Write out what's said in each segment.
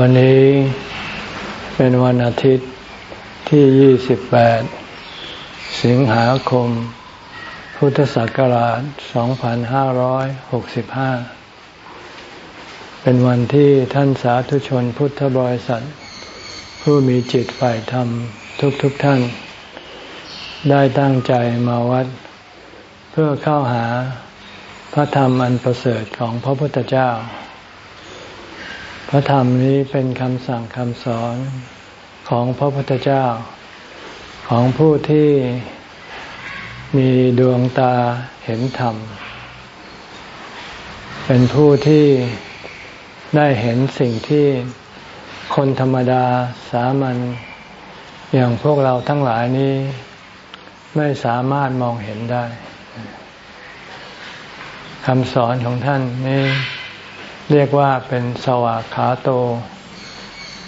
วันนี้เป็นวันอาทิตย์ที่ 28 สิงหาคม พุทธศักราช 2565 เป็นวันที่ท่านสาธุชนพุทธบริษัท ผู้มีจิตฝ่ายธรรมทุกๆทท่าน ได้ตั้งใจมาวัด เพื่อเข้าหาพระธรรมอันประเสริฐของพระพุทธเจ้า พระธรรมนี้เป็นคำสั่งคำสอนของพระพุทธเจ้า ของผู้ที่มีดวงตาเห็นธรรม เป็นผู้ที่ได้เห็นสิ่งที่คนธรรมดาสามัญอย่างพวกเราทั้งหลายนี้ไม่สามารถมองเห็นได้คำสอนของท่านนี้ เรียกว่าเป็นสวากขาโต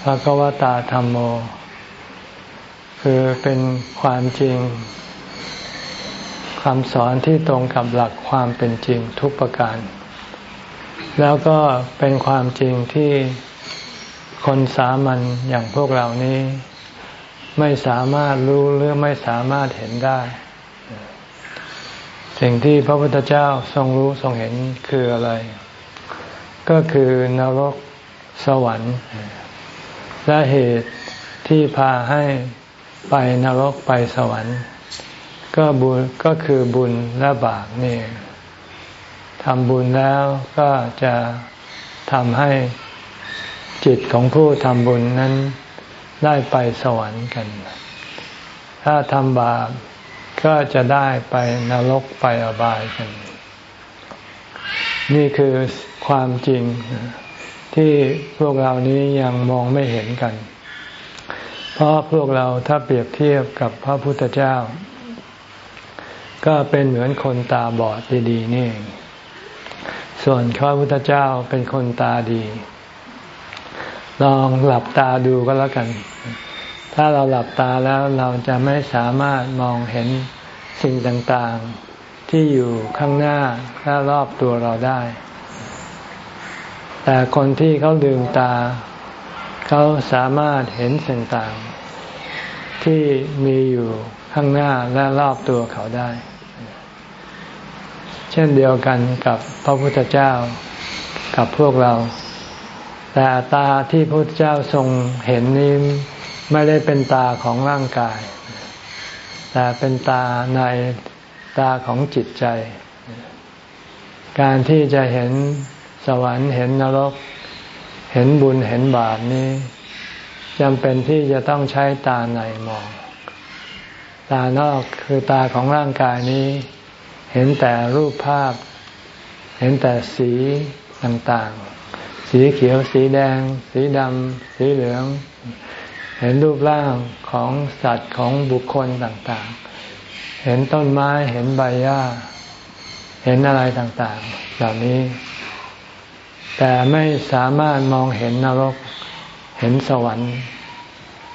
ภะกวตาธรรมโม คือเป็นความจริงคำสอนที่ตรงกับหลักความเป็นจริงทุกประการ แล้วก็เป็นความจริงที่คนสามัญอย่างพวกเรานี้ ไม่สามารถรู้หรือไม่สามารถเห็นได้ สิ่งที่พระพุทธเจ้าทรงรู้ทรงเห็นคืออะไร ก็คือนรกสวรรค์ และเหตุที่พาให้ไปนรกไปสวรรค์ ก็บุญก็คือบุญและบาปนี่ทำบุญแล้วก็จะทำให้จิตของผู้ทำบุญนั้นได้ไปสวรรค์กัน ถ้าทำบาปก็จะได้ไปนรกไปอบายกัน นี่คือ ความจริงที่พวกเรานี้ยังมองไม่เห็นกัน เพราะพวกเราถ้าเปรียบเทียบกับพระพุทธเจ้า ก็เป็นเหมือนคนตาบอดดีๆนี่ ส่วนพระพุทธเจ้าเป็นคนตาดี ลองหลับตาดูก็แล้วกัน ถ้าเราหลับตาแล้วเราจะไม่สามารถมองเห็นสิ่งต่างๆที่อยู่ข้างหน้าและรอบตัวเราได้ แต่คนที่เขาลืมตา เขาสามารถเห็นสิ่งต่าง ที่มีอยู่ข้างหน้าและรอบตัวเขาได้ เช่นเดียวกันกับพระพุทธเจ้ากับพวกเรา แต่ตาที่พระพุทธเจ้าทรงเห็นนี้ไม่ได้เป็นตาของร่างกาย แต่เป็นตาในตาของจิตใจ การที่จะเห็น สวรรค์เห็นนรก เห็นบุญเห็นบาปนี้จำเป็นที่จะต้องใช้ตาในมอง ตานอกคือตาของร่างกายนี้ เห็นแต่รูปภาพ เห็นแต่สีต่างๆ สีเขียวสีแดง สีดำสีเหลือง เห็นรูปร่างของสัตว์ของบุคคลต่างๆ เห็นต้นไม้เห็นใบหญ้า เห็นอะไรต่างๆ เหล่านี้ แต่ไม่สามารถมองเห็นนรก เห็นสวรรค์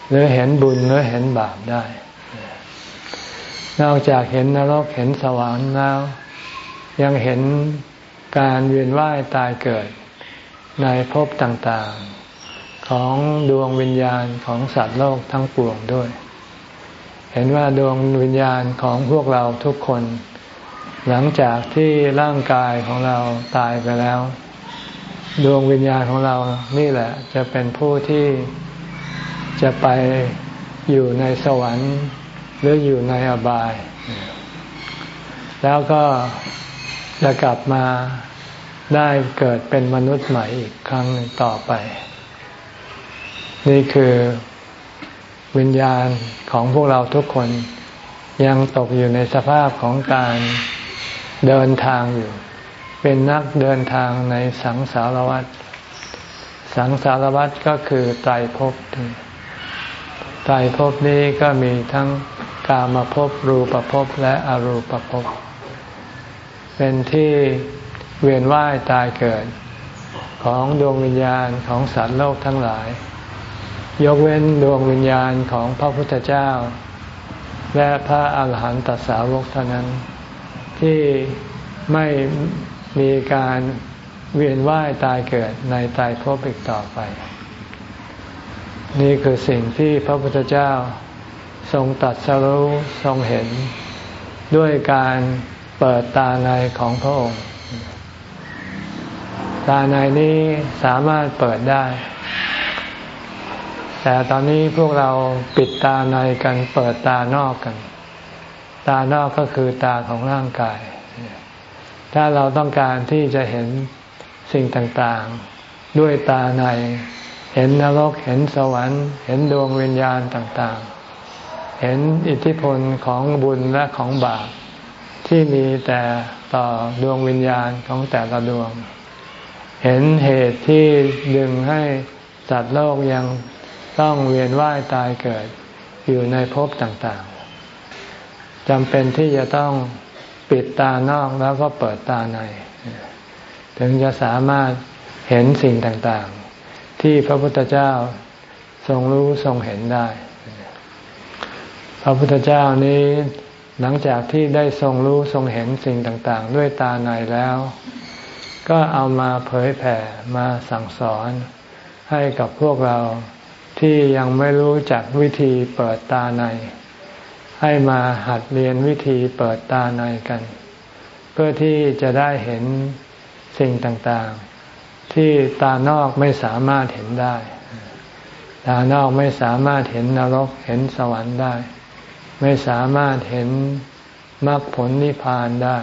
หรือเห็นบุญหรือเห็นบาปได้ นอกจากเห็นนรกเห็นสวรรค์แล้ว ยังเห็นการเวียนว่ายตายเกิดในภพต่างๆ ของดวงวิญญาณของสัตว์โลกทั้งปวงด้วย เห็นว่าดวงวิญญาณของพวกเราทุกคน หลังจากที่ร่างกายของเราตายไปแล้ว ดวงวิญญาณของเรานี่แหละ จะเป็นผู้ที่จะไปอยู่ในสวรรค์หรืออยู่ในอบาย แล้วก็จะกลับมาได้เกิดเป็นมนุษย์ใหม่อีกครั้งหนึ่งต่อไป นี่คือวิญญาณของพวกเราทุกคนยังตกอยู่ในสภาพของการเดินทางอยู่ เป็นนักเดินทางในสังสารวัฏสังสารวัฏก็คือไตรภพไตรภพนี้ก็มีทั้งกามภพรูปภพและอรูปภพเป็นที่เวียนว่ายตายเกิด ของดวงวิญญาณของสัตว์โลกทั้งหลาย ยกเว้นดวงวิญญาณของพระพุทธเจ้า และพระอาหารหันตสาวกเท่านั้น ที่ไม่ มีการเวียนว่ายตายเกิดในตายภพอีกต่อไป นี่คือสิ่งที่พระพุทธเจ้าทรงตัดสรู้ทรงเห็น ด้วยการเปิดตาในของพระองค์ ตาในนี้สามารถเปิดได้ แต่ตอนนี้พวกเราปิดตาในกันเปิดตานอกกัน ตานอกก็คือตาของร่างกาย ถ้าเราต้องการที่จะเห็นสิ่งต่างๆ ด้วยตาใน เห็นนรก เห็นสวรรค์ เห็นดวงวิญญาณต่างๆ เห็นอิทธิพลของบุญและของบาปที่มีแต่ต่อดวงวิญญาณของแต่ละดวง เห็นเหตุที่ดึงให้สัตว์โลกยังต้องเวียนว่ายตายเกิดอยู่ในภพต่างๆจำเป็นที่จะต้อง ปิดตานอกแล้วก็เปิดตาใน ถึงจะสามารถเห็นสิ่งต่างๆ ที่พระพุทธเจ้าทรงรู้ทรงเห็นได้ พระพุทธเจ้านี้หลังจากที่ได้ทรงรู้ทรงเห็นสิ่งต่างๆ ด้วยตาในแล้ว ก็เอามาเผยแผ่มาสั่งสอนให้กับพวกเราที่ยังไม่รู้จักวิธีเปิดตาใน ให้มาหัดเรียนวิธีเปิดตาในกัน เพื่อที่จะได้เห็นสิ่งต่างๆ ที่ตานอกไม่สามารถเห็นได้ ตานอกไม่สามารถเห็นนรกเห็นสวรรค์ได้ ไม่สามารถเห็นมรรคผลนิพพานได้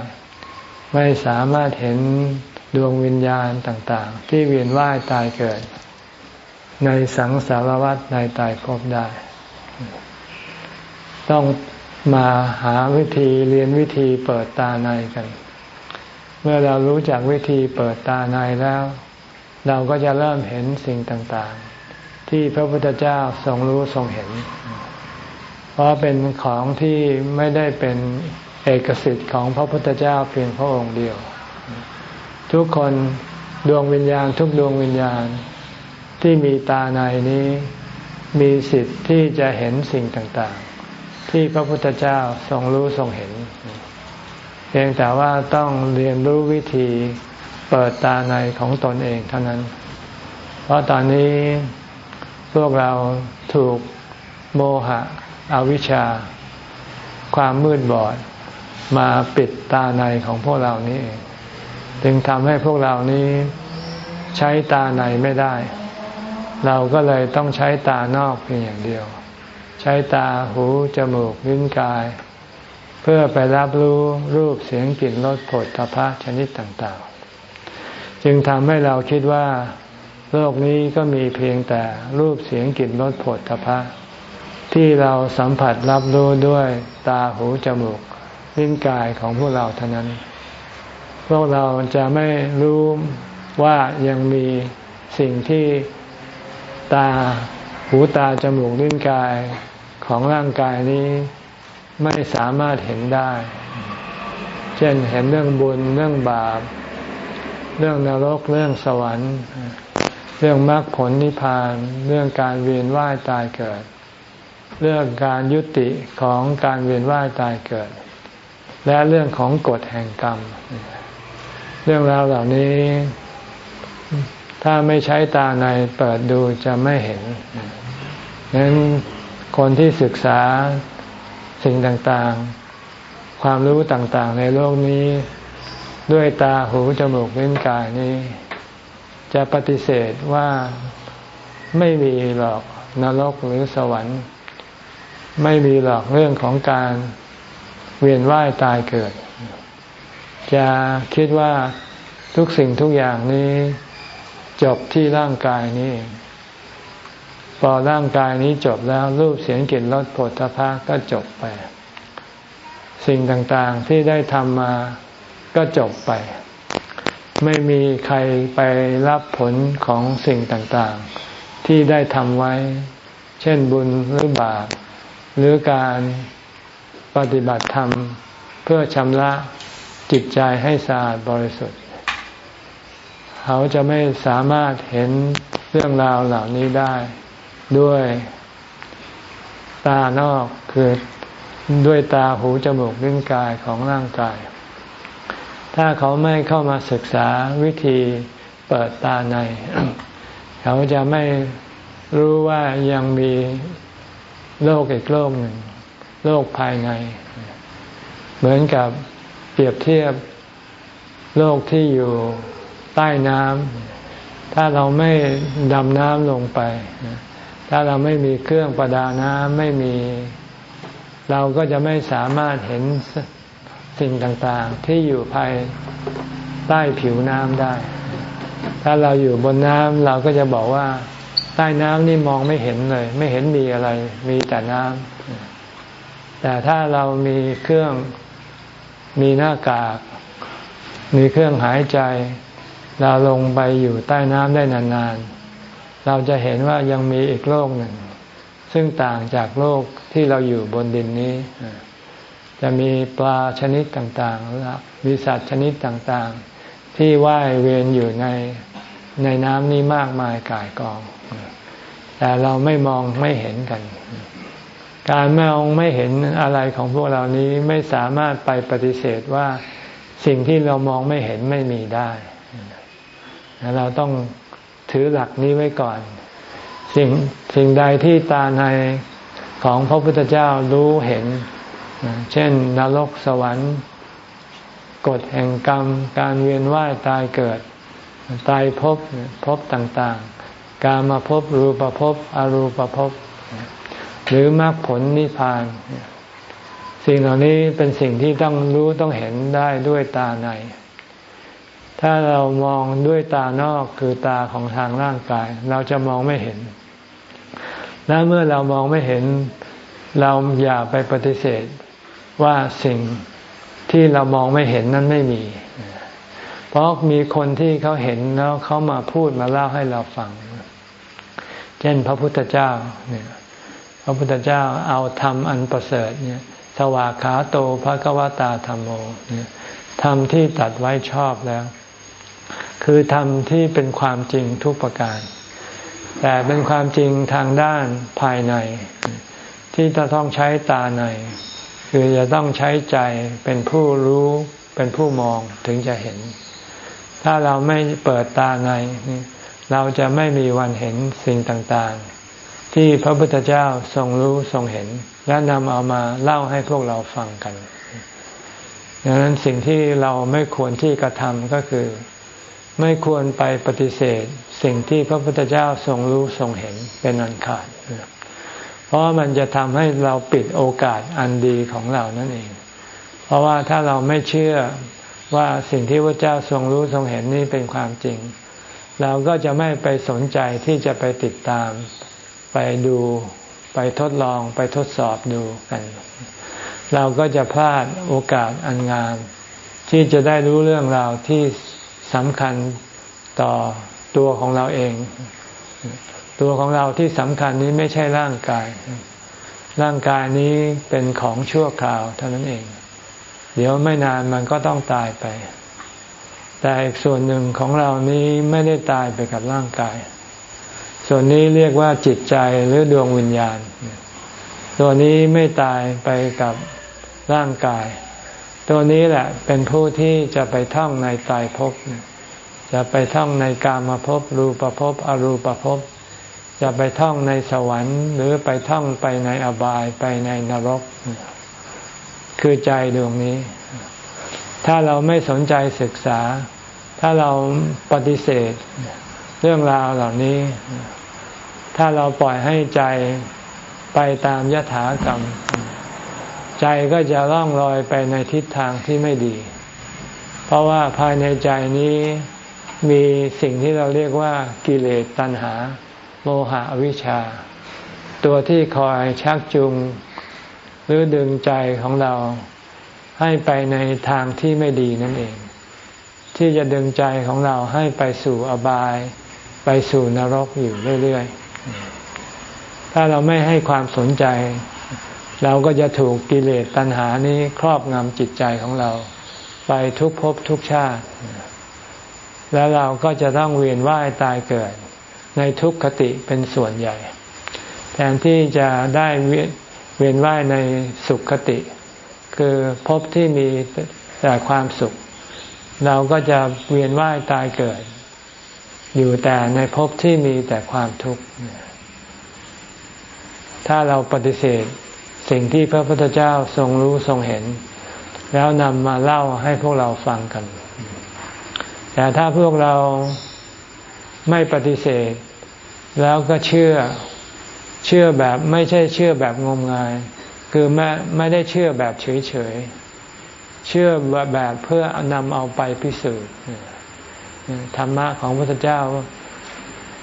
ไม่สามารถเห็นดวงวิญญาณต่างๆ ที่เวียนว่ายตายเกิด ในสังสารวัฏในตายภพได้ ต้องมาหาวิธีเรียนวิธีเปิดตาในกัน เมื่อเรารู้จักวิธีเปิดตาในแล้ว เราก็จะเริ่มเห็นสิ่งต่างๆ ที่พระพุทธเจ้าทรงรู้ทรงเห็น เพราะเป็นของที่ไม่ได้เป็นเอกสิทธิ์ของพระพุทธเจ้าเพียงพระองค์เดียว ทุกคนดวงวิญญาณทุกดวงวิญญาณที่มีตาในนี้ มีสิทธิ์ที่จะเห็นสิ่งต่างๆ ที่พระพุทธเจ้าทรงรู้ทรงเห็น เพียงแต่ว่าต้องเรียนรู้วิธีเปิดตาในของตนเองเท่านั้น เพราะตอนนี้พวกเราถูกโมหะอวิชชา ความมืดบอดมาปิดตาในของพวกเรานี้จึงทำให้พวกเรานี้ใช้ตาในไม่ได้ เราก็เลยต้องใช้ตานอกเพียงอย่างเดียว ใช้ตาหู จมูกลิ้นกาย เพื่อไปรับรู้รูปเสียงกลิ่นรสผลทพะชนิดต่างๆ จึงทำให้เราคิดว่า โลกนี้ก็มีเพียงแต่รูปเสียงกลิ่นรสผลทพะ ที่เราสัมผัสรับรู้ด้วยตาหู จมูกลิ้นกายของพวกเราเท่านั้น พวกเราจะไม่รู้ว่ายังมีสิ่งที่ตา หูตาจมูกลิ้นกายของร่างกายนี้ไม่สามารถเห็นได้ เช่นเห็นเรื่องบุญเรื่องบาป เรื่องนรกเรื่องสวรรค์ เรื่องมรรคผลนิพพาน เรื่องการเวียนว่ายตายเกิด เรื่องการยุติของการเวียนว่ายตายเกิด และเรื่องของกฎแห่งกรรม เรื่องราวเหล่านี้ ถ้าไม่ใช้ตาในเปิดดูจะไม่เห็นดังนั้นคนที่ศึกษาสิ่งต่างๆ ความรู้ต่างๆ ในโลกนี้ ด้วยตาหูจมูกลิ้นกายนี้ จะปฏิเสธว่าไม่มีหรอกนรกหรือสวรรค์ ไม่มีหรอกเรื่องของการเวียนว่ายตายเกิด จะคิดว่าทุกสิ่งทุกอย่างนี้ จบที่ร่างกายนี้ พอร่างกายนี้จบแล้วรูปเสียงกลิ่นรสผลทพะก็จบไป สิ่งต่างๆที่ได้ทำมาก็จบไป ไม่มีใครไปรับผลของสิ่งต่างๆ ที่ได้ทำไว้ เช่นบุญหรือบาปหรือการปฏิบัติธรรมเพื่อชำระจิตใจให้สะอาดบริสุทธิ์ เขาจะไม่สามารถเห็นเรื่องราวเหล่านี้ได้ด้วยตานอกคือด้วยตาหูจมูกลิ้นกายของร่างกาย ถ้าเขาไม่เข้ามาศึกษาวิธีเปิดตาใน เขาจะไม่รู้ว่ายังมีโลกอีกโลกหนึ่ง โลกภายใน เหมือนกับเปรียบเทียบโลกที่อยู่ ใต้น้ำถ้าเราไม่ดำน้ำลงไป ถ้าเราไม่มีเครื่องประดาน้ำไม่มี เราก็จะไม่สามารถเห็นสิ่งต่างๆ ที่อยู่ภายใต้ผิวน้ำได้ ถ้าเราอยู่บนน้ำเราก็จะบอกว่า ใต้น้ำนี่มองไม่เห็นเลย ไม่เห็นมีอะไร มีแต่น้ำแต่ถ้าเรามีเครื่องมีหน้ากาก มีเครื่องหายใจ เราลงไปอยู่ใต้น้ำได้นานๆ เราจะเห็นว่ายังมีอีกโลกหนึ่ง ซึ่งต่างจากโลกที่เราอยู่บนดินนี้ จะมีปลาชนิดต่างๆ มีสัตว์ชนิดต่างๆ ที่ว่ายเวียนอยู่ในในน้ำนี้มากมายกายกอง แต่เราไม่มองไม่เห็นกัน การมองไม่เห็นอะไรของพวกเรานี้ไม่สามารถไปปฏิเสธว่าสิ่งที่เรามองไม่เห็นไม่มีได้ เราต้องถือหลักนี้ไว้ก่อน สิ่งสิ่งใดที่ตาในของพระพุทธเจ้ารู้เห็น เช่นนรกสวรรค์กฎแห่งกรรม การเวียนว่ายตายเกิด ตายภพภพต่างๆ การมาภพรูปภพอรูปภพหรือมรรคผลนิพพาน สิ่งเหล่านี้เป็นสิ่งที่ต้องรู้ต้องเห็นได้ด้วยตาใน ถ้าเรามองด้วยตานอกคือตาของทางร่างกาย เราจะมองไม่เห็น และเมื่อเรามองไม่เห็น เราอย่าไปปฏิเสธว่าสิ่งที่เรามองไม่เห็นนั้นไม่มี เพราะมีคนที่เขาเห็นแล้วเขามาพูดมาเล่าให้เราฟัง เช่นพระพุทธเจ้าเนี่ยพระพุทธเจ้าเอาธรรมอันประเสริฐเนี่ยสวากขาโตภะกวตาธรรมโมเนี่ยธรรมที่ตัดไว้ชอบแล้ว คือธรรมที่เป็นความจริงทุกประการ แต่เป็นความจริงทางด้านภายใน ที่จะต้องใช้ตาใน คือจะต้องใช้ใจเป็นผู้รู้เป็นผู้มองถึงจะเห็น ถ้าเราไม่เปิดตาใน เราจะไม่มีวันเห็นสิ่งต่างๆ ที่พระพุทธเจ้าทรงรู้ทรงเห็น และนำเอามาเล่าให้พวกเราฟังกันดังนั้นสิ่งที่เราไม่ควรที่กระทำก็คือ ไม่ควรไปปฏิเสธสิ่งที่พระพุทธเจ้าทรงรู้ทรงเห็นเป็นอันขาด เพราะมันจะทำให้เราปิดโอกาสอันดีของเรานั่นเอง เพราะว่าถ้าเราไม่เชื่อว่าสิ่งที่พระเจ้าทรงรู้ทรงเห็นนี่เป็นความจริง เราก็จะไม่ไปสนใจที่จะไปติดตาม ไปดูไปทดลองไปทดสอบดูกัน เราก็จะพลาดโอกาสอันงาม ที่จะได้รู้เรื่องราวที่ สำคัญต่อตัวของเราเอง ตัวของเราที่สำคัญนี้ไม่ใช่ร่างกาย ร่างกายนี้เป็นของชั่วคราวเท่านั้นเอง เดี๋ยวไม่นานมันก็ต้องตายไป แต่อีกส่วนหนึ่งของเรานี้ไม่ได้ตายไปกับร่างกาย ส่วนนี้เรียกว่าจิตใจหรือดวงวิญญาณ ตัวนี้ไม่ตายไปกับร่างกาย ตัวนี้แหละเป็นผู้ที่จะไปท่องในตายภพจะไปท่องในกามภพรูปภพอรูปภพจะไปท่องในสวรรค์หรือไปท่องไปในอบายไปในนรก คือใจดวงนี้ ถ้าเราไม่สนใจศึกษา ถ้าเราปฏิเสธ เรื่องราวเหล่านี้ ถ้าเราปล่อยให้ใจไปตามยถากรรม ใจก็จะล่องลอยไปในทิศทางที่ไม่ดี เพราะว่าภายในใจนี้มีสิ่งที่เราเรียกว่ากิเลสตัณหา โมหะวิชา ตัวที่คอยชักจูงหรือดึงใจของเราให้ไปในทางที่ไม่ดีนั่นเอง ที่จะดึงใจของเราให้ไปสู่อบาย ไปสู่นรกอยู่เรื่อยๆ ถ้าเราไม่ให้ความสนใจ เราก็จะถูกกิเลสตัณหานี้ครอบงำจิตใจของเรา ไปทุกภพทุกชาติ แล้วเราก็จะต้องเวียนว่ายตายเกิด ในทุกขติเป็นส่วนใหญ่ แทนที่จะได้เวียนว่ายในสุขคติ คือภพที่มีแต่ความสุข เราก็จะเวียนว่ายตายเกิด อยู่แต่ในภพที่มีแต่ความทุกข์ถ้าเราปฏิเสธ สิ่งที่พระพุทธเจ้าทรงรู้ทรงเห็น แล้วนำมาเล่าให้พวกเราฟังกัน แต่ถ้าพวกเราไม่ปฏิเสธ แล้วก็เชื่อเชื่อแบบไม่ใช่เชื่อแบบงมงาย คือไม่ไม่ได้เชื่อแบบเฉยเฉยเชื่อแบบเพื่อนำเอาไปพิสูจน์ธรรมะของพระพุทธเจ้า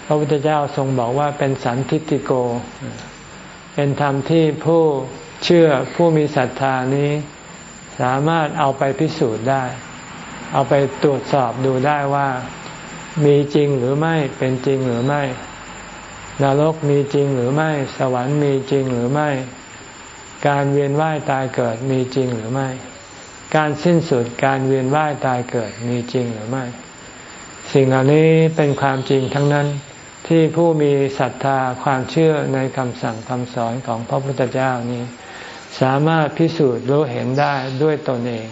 พระพุทธเจ้าทรงบอกว่าเป็นสันทิติโก เป็นธรรมที่ผู้เชื่อผู้มีศรัทธานี้ สามารถเอาไปพิสูจน์ได้ เอาไปตรวจสอบดูได้ว่า มีจริงหรือไม่เป็นจริงหรือไม่นรกมีจริงหรือไม่ สวรรค์มีจริงหรือไม่ การเวียนว่ายตายเกิดมีจริงหรือไม่ การสิ้นสุดการเวียนว่ายตายเกิดมีจริงหรือไม่ สิ่งเหล่านี้เป็นความจริงทั้งนั้น ที่ผู้มีศรัทธาความเชื่อในคำสั่งคำสอนของพระพุทธเจ้านี้ สามารถพิสูจน์รู้เห็นได้ด้วยตนเอง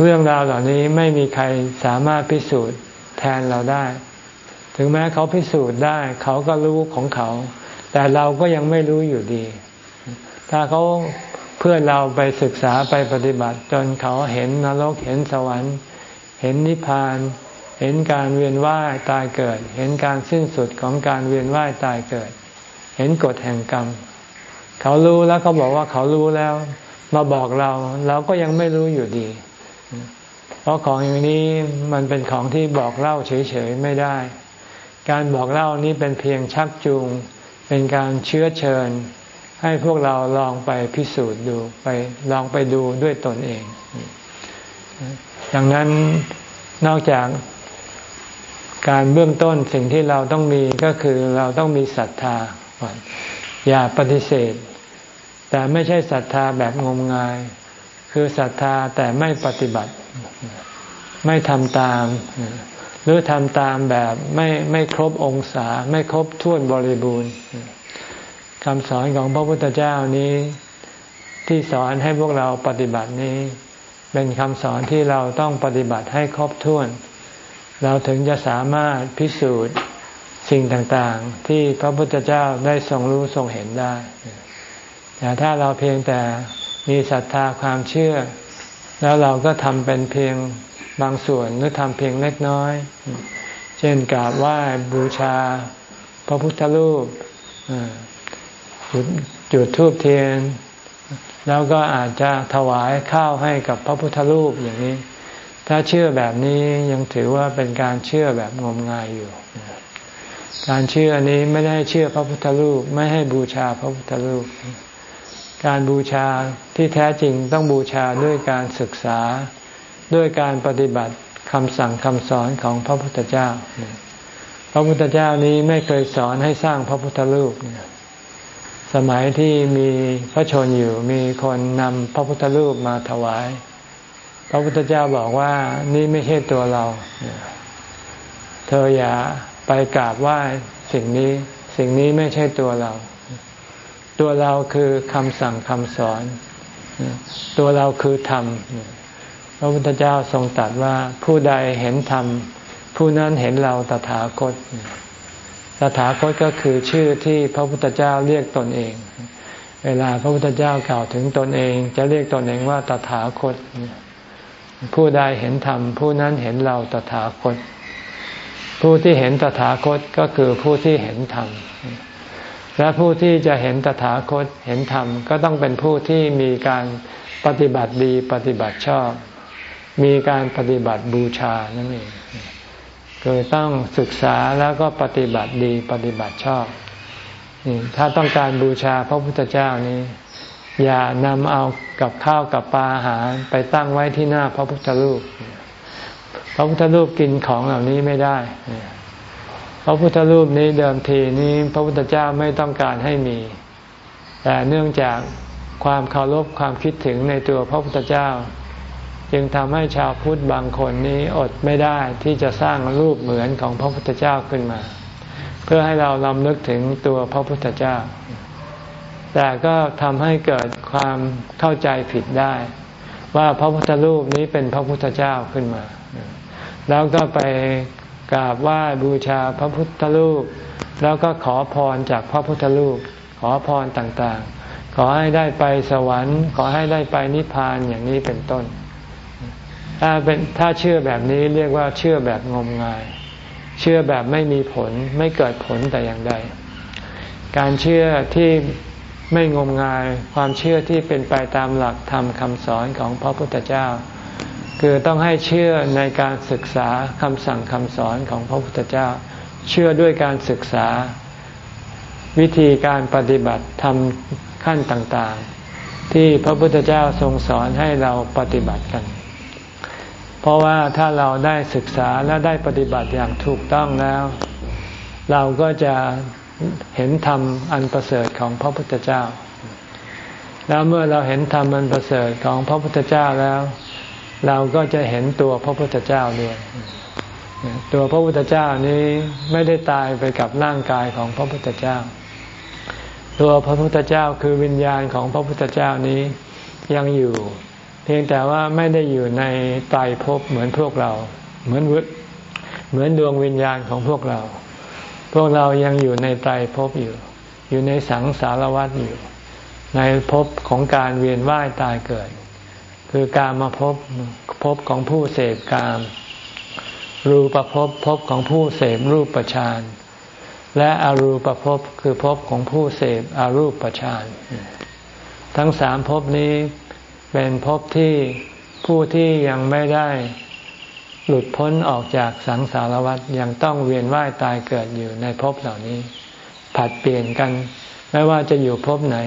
เรื่องราวเหล่านี้ไม่มีใครสามารถพิสูจน์แทนเราได้ ถึงแม้เขาพิสูจน์ได้เขาก็รู้ของเขา แต่เราก็ยังไม่รู้อยู่ดี ถ้าเขาเพื่อนเราไปศึกษาไปปฏิบัติ จนเขาเห็นนรกเห็นสวรรค์ เห็นนิพพาน เห็นการเวียนว่ายตายเกิด เห็นการสิ้นสุดของการเวียนว่ายตายเกิด เห็นกฎแห่งกรรม เขารู้แล้วเขาบอกว่าเขารู้แล้ว มาบอกเราเราก็ยังไม่รู้อยู่ดี เพราะของอย่างนี้มันเป็นของที่บอกเล่าเฉยๆไม่ได้ การบอกเล่านี้เป็นเพียงชักจูง เป็นการเชื้อเชิญ ให้พวกเราลองไปพิสูจน์ดูไปลองไปดูด้วยตนเองดังนั้นนอกจาก การเบื้องต้นสิ่งที่เราต้องมีก็คือเราต้องมีศรัทธาก่อนอย่าปฏิเสธ แต่ไม่ใช่ศรัทธาแบบงมงาย คือศรัทธาแต่ไม่ปฏิบัติ ไม่ทำตาม หรือทำตามแบบไม่ไม่ครบองศา ไม่ครบถ้วนบริบูรณ์คำสอนของพระพุทธเจ้านี้ ที่สอนให้พวกเราปฏิบัตินี้ เป็นคำสอนที่เราต้องปฏิบัติให้ครบถ้วน เราถึงจะสามารถพิสูจน์สิ่งต่างๆ ที่พระพุทธเจ้าได้ทรงรู้ทรงเห็นได้ แต่ถ้าเราเพียงแต่มีศรัทธาความเชื่อ แล้วเราก็ทำเป็นเพียงบางส่วนหรือทำเพียงเล็กน้อย เช่นกราบไหว้บูชา พระพุทธรูปจุดทูบเทียน แล้วก็อาจจะถวายข้าวให้กับพระพุทธรูปอย่างนี้ ถ้าเชื่อแบบนี้ยังถือว่าเป็นการเชื่อแบบงมงายอยู่ การเชื่อนี้ไม่ได้เชื่อพระพุทธรูป ไม่ให้บูชาพระพุทธรูป การบูชาที่แท้จริงต้องบูชาด้วยการศึกษาด้วยการปฏิบัติคำสั่งคำสอนของพระพุทธเจ้า พระพุทธเจ้านี้ไม่เคยสอนให้สร้างพระพุทธรูป สมัยที่มีพระชนอยู่มีคนนำพระพุทธรูปมาถวาย พระพุทธเจ้าบอกว่านี่ไม่ใช่ตัวเรา เธออย่าไปกราบไหว้สิ่งนี้ สิ่งนี้ไม่ใช่ตัวเรา ตัวเราคือคำสั่งคำสอน ตัวเราคือธรรม พระพุทธเจ้าทรงตรัสว่าผู้ใดเห็นธรรม ผู้นั้นเห็นเราตถาคต ตถาคตก็คือชื่อที่พระพุทธเจ้าเรียกตนเอง เวลาพระพุทธเจ้ากล่าวถึงตนเอง จะเรียกตนเองว่าตถาคต ผู้ใดเห็นธรรมผู้นั้นเห็นเราตถาคต ผู้ที่เห็นตถาคตก็คือผู้ที่เห็นธรรม และผู้ที่จะเห็นตถาคตเห็นธรรม ก็ต้องเป็นผู้ที่มีการปฏิบัติดีปฏิบัติชอบ มีการปฏิบัติบูชานั่นเองคือต้องศึกษาแล้วก็ปฏิบัติดีปฏิบัติชอบ ถ้าต้องการบูชาพระพุทธเจ้านี้ อย่านำเอากับข้าวกับปลาอาหารไปตั้งไว้ที่หน้าพระพุทธรูป พระพุทธรูปกินของเหล่านี้ไม่ได้ พระพุทธรูปนี้เดิมทีนี้พระพุทธเจ้าไม่ต้องการให้มี แต่เนื่องจากความเคารพความคิดถึงในตัวพระพุทธเจ้า จึงทำให้ชาวพุทธบางคนนี้อดไม่ได้ที่จะสร้างรูปเหมือนของพระพุทธเจ้าขึ้นมา เพื่อให้เราลำลึกถึงตัวพระพุทธเจ้า แต่ก็ทำให้เกิดความเข้าใจผิดได้ ว่าพระพุทธรูปนี้เป็นพระพุทธเจ้าขึ้นมา แล้วก็ไปกราบไหว้บูชาพระพุทธรูป แล้วก็ขอพรจากพระพุทธรูปขขอพรต่างๆ ขอให้ได้ไปสวรรค์ ขอให้ได้ไปนิพพานอย่างนี้เป็นต้น ถ้าเป็นถ้าเชื่อแบบนี้เรียกว่าเชื่อแบบงมงาย เชื่อแบบไม่มีผลไม่เกิดผลแต่อย่างใด การเชื่อที่ ไม่งมงายความเชื่อที่เป็นไปตามหลักธรรมคำสอนของพระพุทธเจ้า คือต้องให้เชื่อในการศึกษาคำสั่งคำสอนของพระพุทธเจ้า เชื่อด้วยการศึกษา วิธีการปฏิบัติทำขั้นต่างๆ ที่พระพุทธเจ้าทรงสอนให้เราปฏิบัติกัน เพราะว่าถ้าเราได้ศึกษาและได้ปฏิบัติอย่างถูกต้องแล้ว เราก็จะ เห็นธรรมอันประเสริฐของพระพุทธเจ้า แล้วเมื่อเราเห็นธรรมอันประเสริฐของพระพุทธเจ้าแล้ว เราก็จะเห็นตัวพระพุทธเจ้าด้วยตัวพระพุทธเจ้านี้ไม่ได้ตายไปกับร่างกายของพระพุทธเจ้า ตัวพระพุทธเจ้าคือวิญญาณของพระพุทธเจ้านี้ยังอยู่ เพียงแต่ว่าไม่ได้อยู่ในตายภพเหมือนพวกเรา เหมือนเหมือนดวงวิญญาณของพวกเรา พวกเรายังอยู่ในไตรภพอยู่ อยู่ในสังสารวัฏอยู่ ในภพของการเวียนว่ายตายเกิด คือการมาพบภพของผู้เสพกาม รูปภพภพของผู้เสพรูปประชานและอรูปภพคือภพของผู้เสพอรูปประชานทั้งสามภพนี้เป็นภพที่ผู้ที่ยังไม่ได้ หลุดพ้นออกจากสังสารวัฏยังต้องเวียนว่ายตายเกิดอยู่ในภพเหล่านี้ ผัดเปลี่ยนกัน ไม่ว่าจะอยู่ภพไหน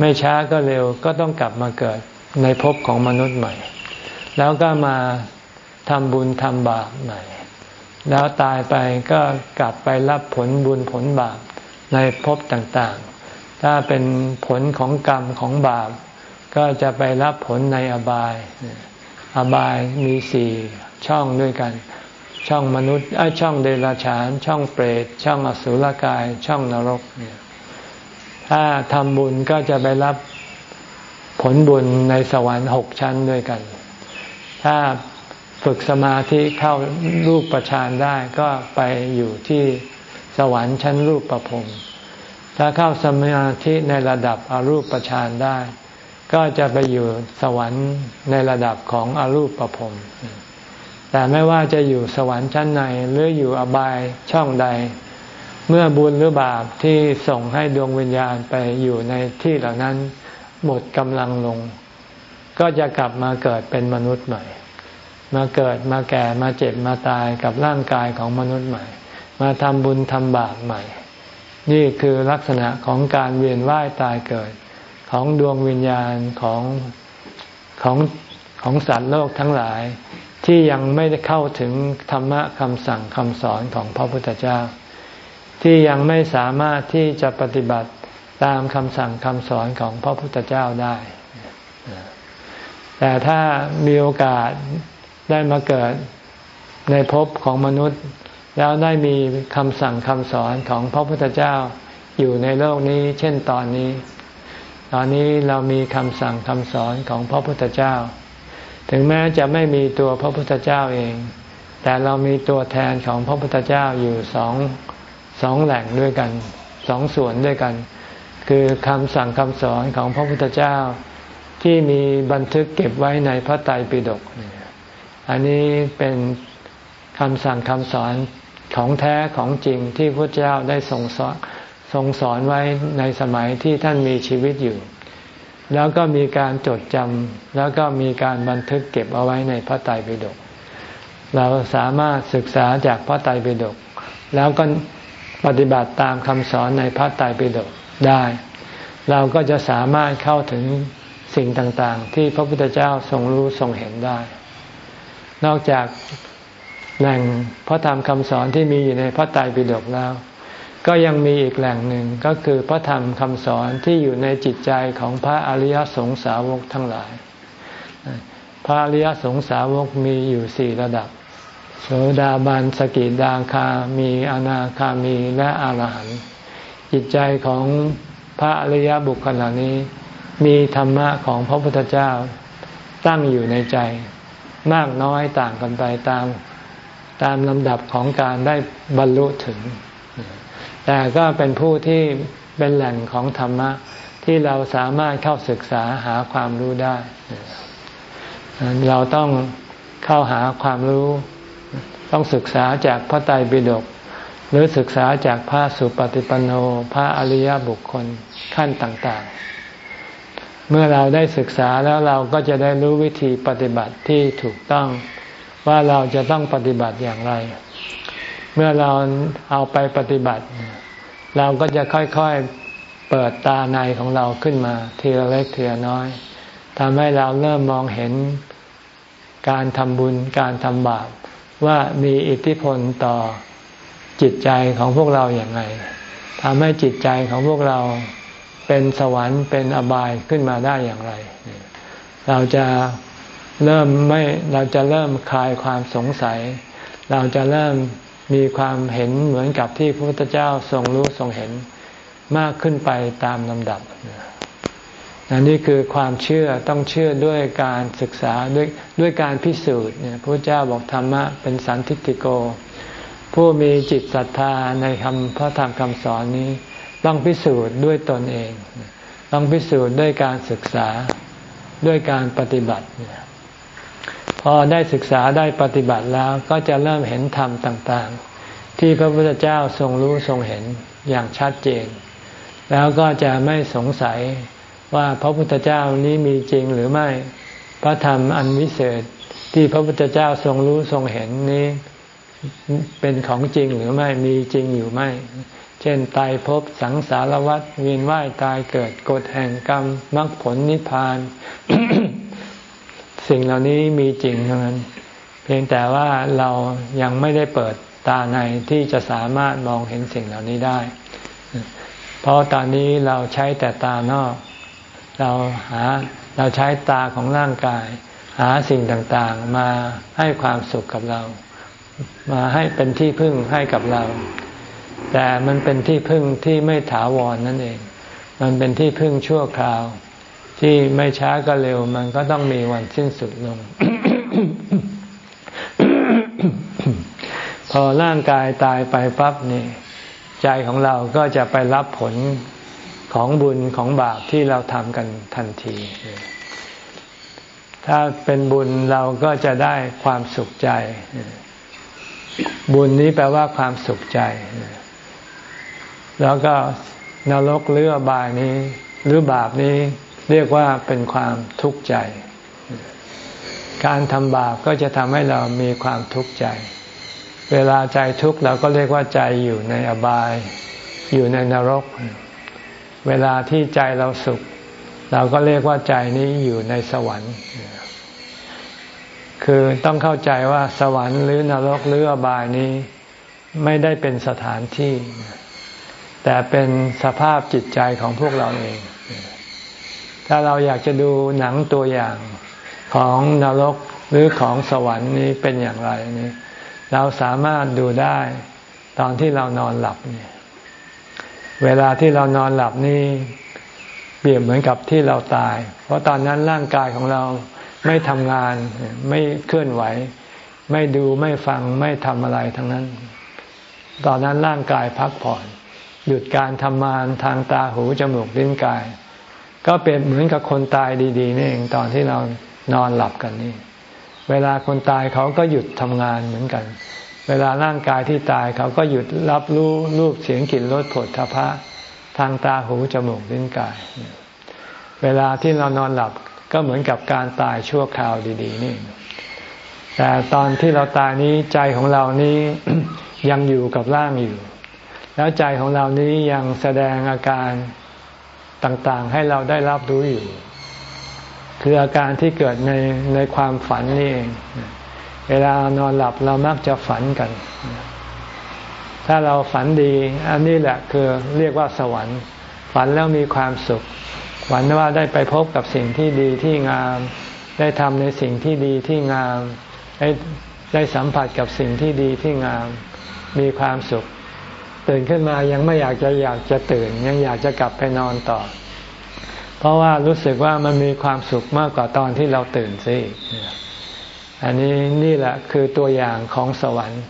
ไม่ช้าก็เร็วก็ต้องกลับมาเกิดในภพของมนุษย์ใหม่ แล้วก็มาทำบุญทำบาปใหม่ แล้วตายไปก็กลับไปรับผลบุญผลบาปในภพต่างๆ ถ้าเป็นผลของกรรมของบาป ก็จะไปรับผลในอบาย อบายมีสี่ช่องด้วยกัน ช่องมนุษย์ช่องเดรัจฉาน ช่องเปรต ช่องอสุรกาย ช่องนรกเนี่ยถ้าทำบุญก็จะไปรับผลบุญในสวรรค์หกชั้นด้วยกัน ถ้าฝึกสมาธิเข้ารูปประชานได้ก็ไปอยู่ที่สวรรค์ชั้นรูปประพรมถ้าเข้าสมาธิในระดับอรูปประชานได้ ก็จะไปอยู่สวรรค์ในระดับของอรูปประพรมแต่ไม่ว่าจะอยู่สวรรค์ชั้นในหรืออยู่อบายช่องใด เมื่อบุญหรือบาปที่ส่งให้ดวงวิญญาณไปอยู่ในที่เหล่านั้น หมดกำลังลง ก็จะกลับมาเกิดเป็นมนุษย์ใหม่ มาเกิดมาแก่มาเจ็บมาตายกับร่างกายของมนุษย์ใหม่ มาทำบุญทำบาปใหม่ นี่คือลักษณะของการเวียนว่ายตายเกิด ของดวงวิญญาณของของของสัตว์โลกทั้งหลาย ที่ยังไม่ได้เข้าถึงธรรมะคำสั่งคำสอนของพระพุทธเจ้า ที่ยังไม่สามารถที่จะปฏิบัติตามคำสั่งคำสอนของพระพุทธเจ้าได้ แต่ถ้ามีโอกาสได้มาเกิดในภพของมนุษย์ แล้วได้มีคำสั่งคำสอนของพระพุทธเจ้าอยู่ในโลกนี้ เช่นตอนนี้ ตอนนี้เรามีคำสั่งคำสอนของพระพุทธเจ้า ถึงแม้จะไม่มีตัวพระพุทธเจ้าเอง แต่เรามีตัวแทนของพระพุทธเจ้าอยู่สองสองแหล่งด้วยกันสองส่วนด้วยกัน คือคำสั่งคำสอนของพระพุทธเจ้าที่มีบันทึกเก็บไว้ในพระไตรปิฎกอันนี้เป็นคำสั่งคำสอนของแท้ของจริงที่พระเจ้าได้ทรงสอน ทรงสอนไว้ในสมัยที่ท่านมีชีวิตอยู่ แล้วก็มีการจดจำแล้วก็มีการบันทึกเก็บเอาไว้ในพระไตรปิฎกเราสามารถศึกษาจากพระไตรปิฎกแล้วก็ปฏิบัติตามคำสอนในพระไตรปิฎกได้ เราก็จะสามารถเข้าถึงสิ่งต่างๆ ที่พระพุทธเจ้าทรงรู้ทรงเห็นได้ นอกจากแหล่งพระธรรมคำสอนที่มีอยู่ในพระไตรปิฎกแล้ว ก็ยังมีอีกแหล่งหนึ่งก็คือพระธรรมคำสอนที่อยู่ในจิตใจของพระอริยสงสาวกทั้งหลาย พระอริยสงสาวกมีอยู่สี่ระดับ โสดาบันสกิดาคามีอนาคามีและอรหันต์จิตใจของพระอริยบุคคลเหล่านี้ มีธรรมะของพระพุทธเจ้าตั้งอยู่ในใจ มากน้อยต่างกันไปตามตามลำดับของการได้บรรลุถึง แต่ก็เป็นผู้ที่เป็นแหล่งของธรรมะ ที่เราสามารถเข้าศึกษาหาความรู้ได้ เราต้องเข้าหาความรู้ ต้องศึกษาจากพระไตรปิฎกหรือศึกษาจากพระสุปฏิปันโนพระอริยบุคคลขั้นต่าง ๆ เมื่อเราได้ศึกษาแล้วเราก็จะได้รู้วิธีปฏิบัติที่ถูกต้องว่าเราจะต้องปฏิบัติอย่างไร เมื่อเราเอาไปปฏิบัติ เราก็จะค่อยๆเปิดตาในของเราขึ้นมาทีละเล็กทีละน้อยทำให้เราเริ่มมองเห็นการทำบุญการทำบาปว่ามีอิทธิพลต่อจิตใจของพวกเราอย่างไรทำให้จิตใจของพวกเราเป็นสวรรค์เป็นอบายขึ้นมาได้อย่างไร เราจะเริ่มไม่เราจะเริ่มคลายความสงสัย เราจะเริ่ม มีความเห็นเหมือนกับที่พระพุทธเจ้าทรงรู้ทรงเห็นมากขึ้นไปตามลำดับนนี้คือความเชื่อต้องเชื่อด้วยการศึกษาด้วยด้วยการพิสูจน์เนี่ยพระเจ้าบอกธรรมะเป็นสันทิติโก ผู้มีจิตศรัทธาในคำพระธรรมคำสอนนี้ ต้องพิสูจน์ด้วยตนเอง ต้องพิสูจน์ด้วยการศึกษาด้วยการปฏิบัติ พอได้ศึกษาได้ปฏิบัติแล้วก็จะเริ่มเห็นธรรมต่างๆ ที่พระพุทธเจ้าทรงรู้ทรงเห็นอย่างชัดเจน แล้วก็จะไม่สงสัยว่าพระพุทธเจ้านี้มีจริงหรือไม่ พระธรรมอันวิเศษที่พระพุทธเจ้าทรงรู้ทรงเห็นนี้เป็นของจริงหรือไม่มีจริงอยู่ไม่ เช่นตายภพสังสารวัฏเวียนว่ายตายเกิดกฎแห่งกรรมมรรคผลนิพพาน สิ่งเหล่านี้มีจริงเทั้งนั้น เพียงแต่ว่าเรายังไม่ได้เปิดตาในที่จะสามารถมองเห็นสิ่งเหล่านี้ได้ เพราะตอนนี้เราใช้แต่ตานอก เราหาเราใช้ตาของร่างกาย หาสิ่งต่างๆ มาให้ความสุขกับเรา มาให้เป็นที่พึ่งให้กับเรา แต่มันเป็นที่พึ่งที่ไม่ถาวรนนั่นเอง มันเป็นที่พึ่งชั่วคราว ที่ไม่ช้าก็เร็วมันก็ต้องมีวันสิ้นสุดลง พอร่างกายตายไปปั๊บนี่ ใจของเราก็จะไปรับผลของบุญของบาปที่เราทำกันทันที ถ้าเป็นบุญเราก็จะได้ความสุขใจ บุญนี้แปลว่าความสุขใจ แล้วก็นรกหรืออบายนี้ หรือบาปนี้ เรียกว่าเป็นความทุกข์ใจ การทำบาปก็จะทำให้เรามีความทุกข์ใจ เวลาใจทุกข์เราก็เรียกว่าใจอยู่ในอบาย อยู่ในนรก เวลาที่ใจเราสุข เราก็เรียกว่าใจนี้อยู่ในสวรรค์ คือต้องเข้าใจว่าสวรรค์หรือนรกหรืออบายนี้ไม่ได้เป็นสถานที่ แต่เป็นสภาพจิตใจของพวกเราเอง ถ้าเราอยากจะดูหนังตัวอย่างของนรกหรือของสวรรค์นี้เป็นอย่างไรนี่เราสามารถดูได้ตอนที่เรานอนหลับเนี่ยเวลาที่เรานอนหลับนี่เปรียบเหมือนกับที่เราตาย เพราะตอนนั้นร่างกายของเราไม่ทำงาน ไม่เคลื่อนไหว ไม่ดูไม่ฟังไม่ทำอะไรทั้งนั้น ตอนนั้นร่างกายพักผ่อน หยุดการทำงานทางตาหูจมูกลิ้นกาย ก็เป็นเหมือนกับคนตายดีๆนี่เองตอนที่เรานอนหลับกันนี่ เวลาคนตายเขาก็หยุดทำงานเหมือนกัน เวลาร่างกายที่ตายเขาก็หยุดรับรู้รูปเสียงกลิ่นรสผลทพะทางตาหูจมูกลิ้นกาย เวลาที่เรานอนหลับก็เหมือนกับการตายชั่วคราวดี ๆ นี่ แต่ตอนที่เราตายนี้ใจของเรานี้ยังอยู่กับร่างอยู่ แล้วใจของเรานี้ยังแสดงอาการ ต่างๆ ให้เราได้รับรู้อยู่ คืออาการที่เกิดในในความฝันนี่เอง เวลานอนหลับเรามักจะฝันกัน ถ้าเราฝันดี อันนี้แหละคือเรียกว่าสวรรค์ ฝันแล้วมีความสุข ฝันว่าได้ไปพบกับสิ่งที่ดีที่งาม ได้ทำในสิ่งที่ดีที่งาม ได้ได้สัมผัสกับสิ่งที่ดีที่งาม มีความสุข ตื่นขึ้นมายังไม่อยากจะอยากจะตื่น ยังอยากจะกลับไปนอนต่อ เพราะว่ารู้สึกว่ามันมีความสุขมากกว่าตอนที่เราตื่นสิอันนี้นี่แหละคือตัวอย่างของสวรรค์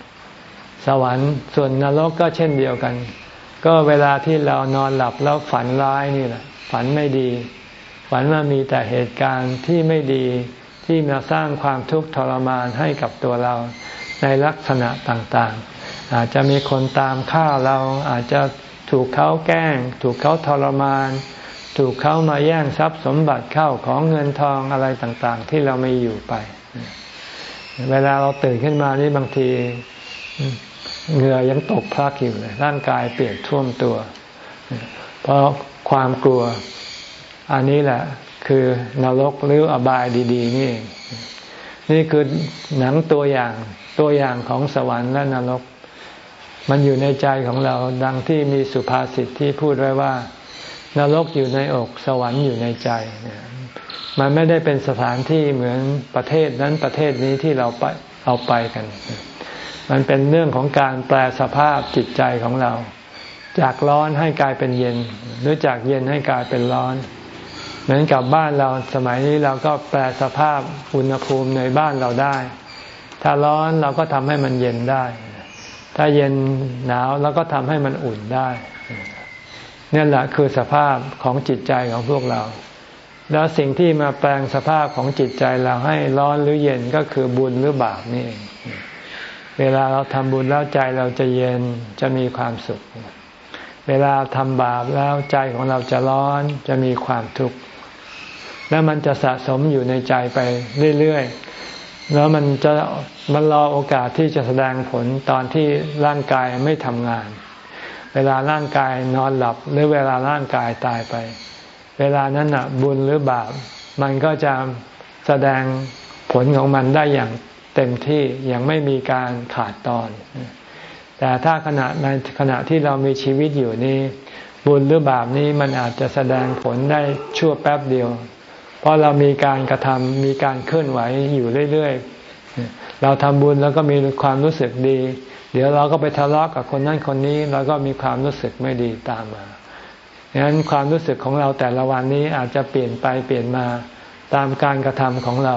สวรรค์ส่วนนรกก็เช่นเดียวกัน ก็เวลาที่เรานอนหลับแล้วฝันร้ายนี่แหละ ฝันไม่ดี ฝันว่ามีแต่เหตุการณ์ที่ไม่ดีที่มาสร้างความทุกข์ทรมานให้กับตัวเราในลักษณะต่างๆ อาจจะมีคนตามฆ่าเราอาจจะถูกเขาแกล้ง ถูกเขาทรมาน ถูกเขามาแย่งทรัพย์สมบัติเข้าของเงินทองอะไรต่างๆ ที่เราไม่อยู่ไป เวลาเราตื่นขึ้นมานี่บางทีเหงื่อยังตกพลักอยู่เลยร่างกายเปียกท่วมตัว เพราะความกลัวอันนี้แหละ คือนรกหรืออบายดี ๆ นี่นี่คือหนังตัวอย่างตัวอย่างของสวรรค์และนรก มันอยู่ในใจของเราดังที่มีสุภาษิตที่พูดไว้ว่านรกอยู่ในอกสวรรค์อยู่ในใจ มันไม่ได้เป็นสถานที่เหมือนประเทศนั้นประเทศนี้ที่เราไปเอาไปกัน มันเป็นเรื่องของการแปลสภาพจิตใจของเรา จากร้อนให้กลายเป็นเย็น หรือจากเย็นให้กลายเป็นร้อน เหมือนกับบ้านเราสมัยนี้เราก็แปลสภาพอุณหภูมิในบ้านเราได้ ถ้าร้อนเราก็ทำให้มันเย็นได้ ถ้าเย็นหนาวเราก็ทำให้มันอุ่นได้นี่แหละคือสภาพของจิตใจของพวกเรา แล้วสิ่งที่มาแปลงสภาพของจิตใจเราให้ร้อนหรือเย็นก็คือบุญหรือบาปนี่เองเวลาเราทำบุญแล้วใจเราจะเย็นจะมีความสุข เวลาทำบาปแล้วใจของเราจะร้อนจะมีความทุกข์ แล้วมันจะสะสมอยู่ในใจไปเรื่อย แล้วมันจะมันรอโอกาสที่จะแสดงผลตอนที่ร่างกายไม่ทำงาน เวลาร่างกายนอนหลับ หรือเวลาร่างกายตายไป เวลานั้นน่ะบุญหรือบาป มันก็จะแสดงผลของมันได้อย่างเต็มที่ยังไม่มีการขาดตอน แต่ถ้าขณะในขณะที่เรามีชีวิตอยู่นี้ บุญหรือบาปนี้มันอาจจะแสดงผลได้ชั่วแป๊บเดียว เพราะเรามีการกระทำมีการเคลื่อนไหวอยู่เรื่อยๆ เราทำบุญแล้วก็มีความรู้สึกดี เดี๋ยวเราก็ไปทะเลาะกับคนนั้นคนนี้เราก็มีความรู้สึกไม่ดีตามมาดังนั้นความรู้สึกของเราแต่ละวันนี้อาจจะเปลี่ยนไปเปลี่ยนมาตามการกระทำของเรา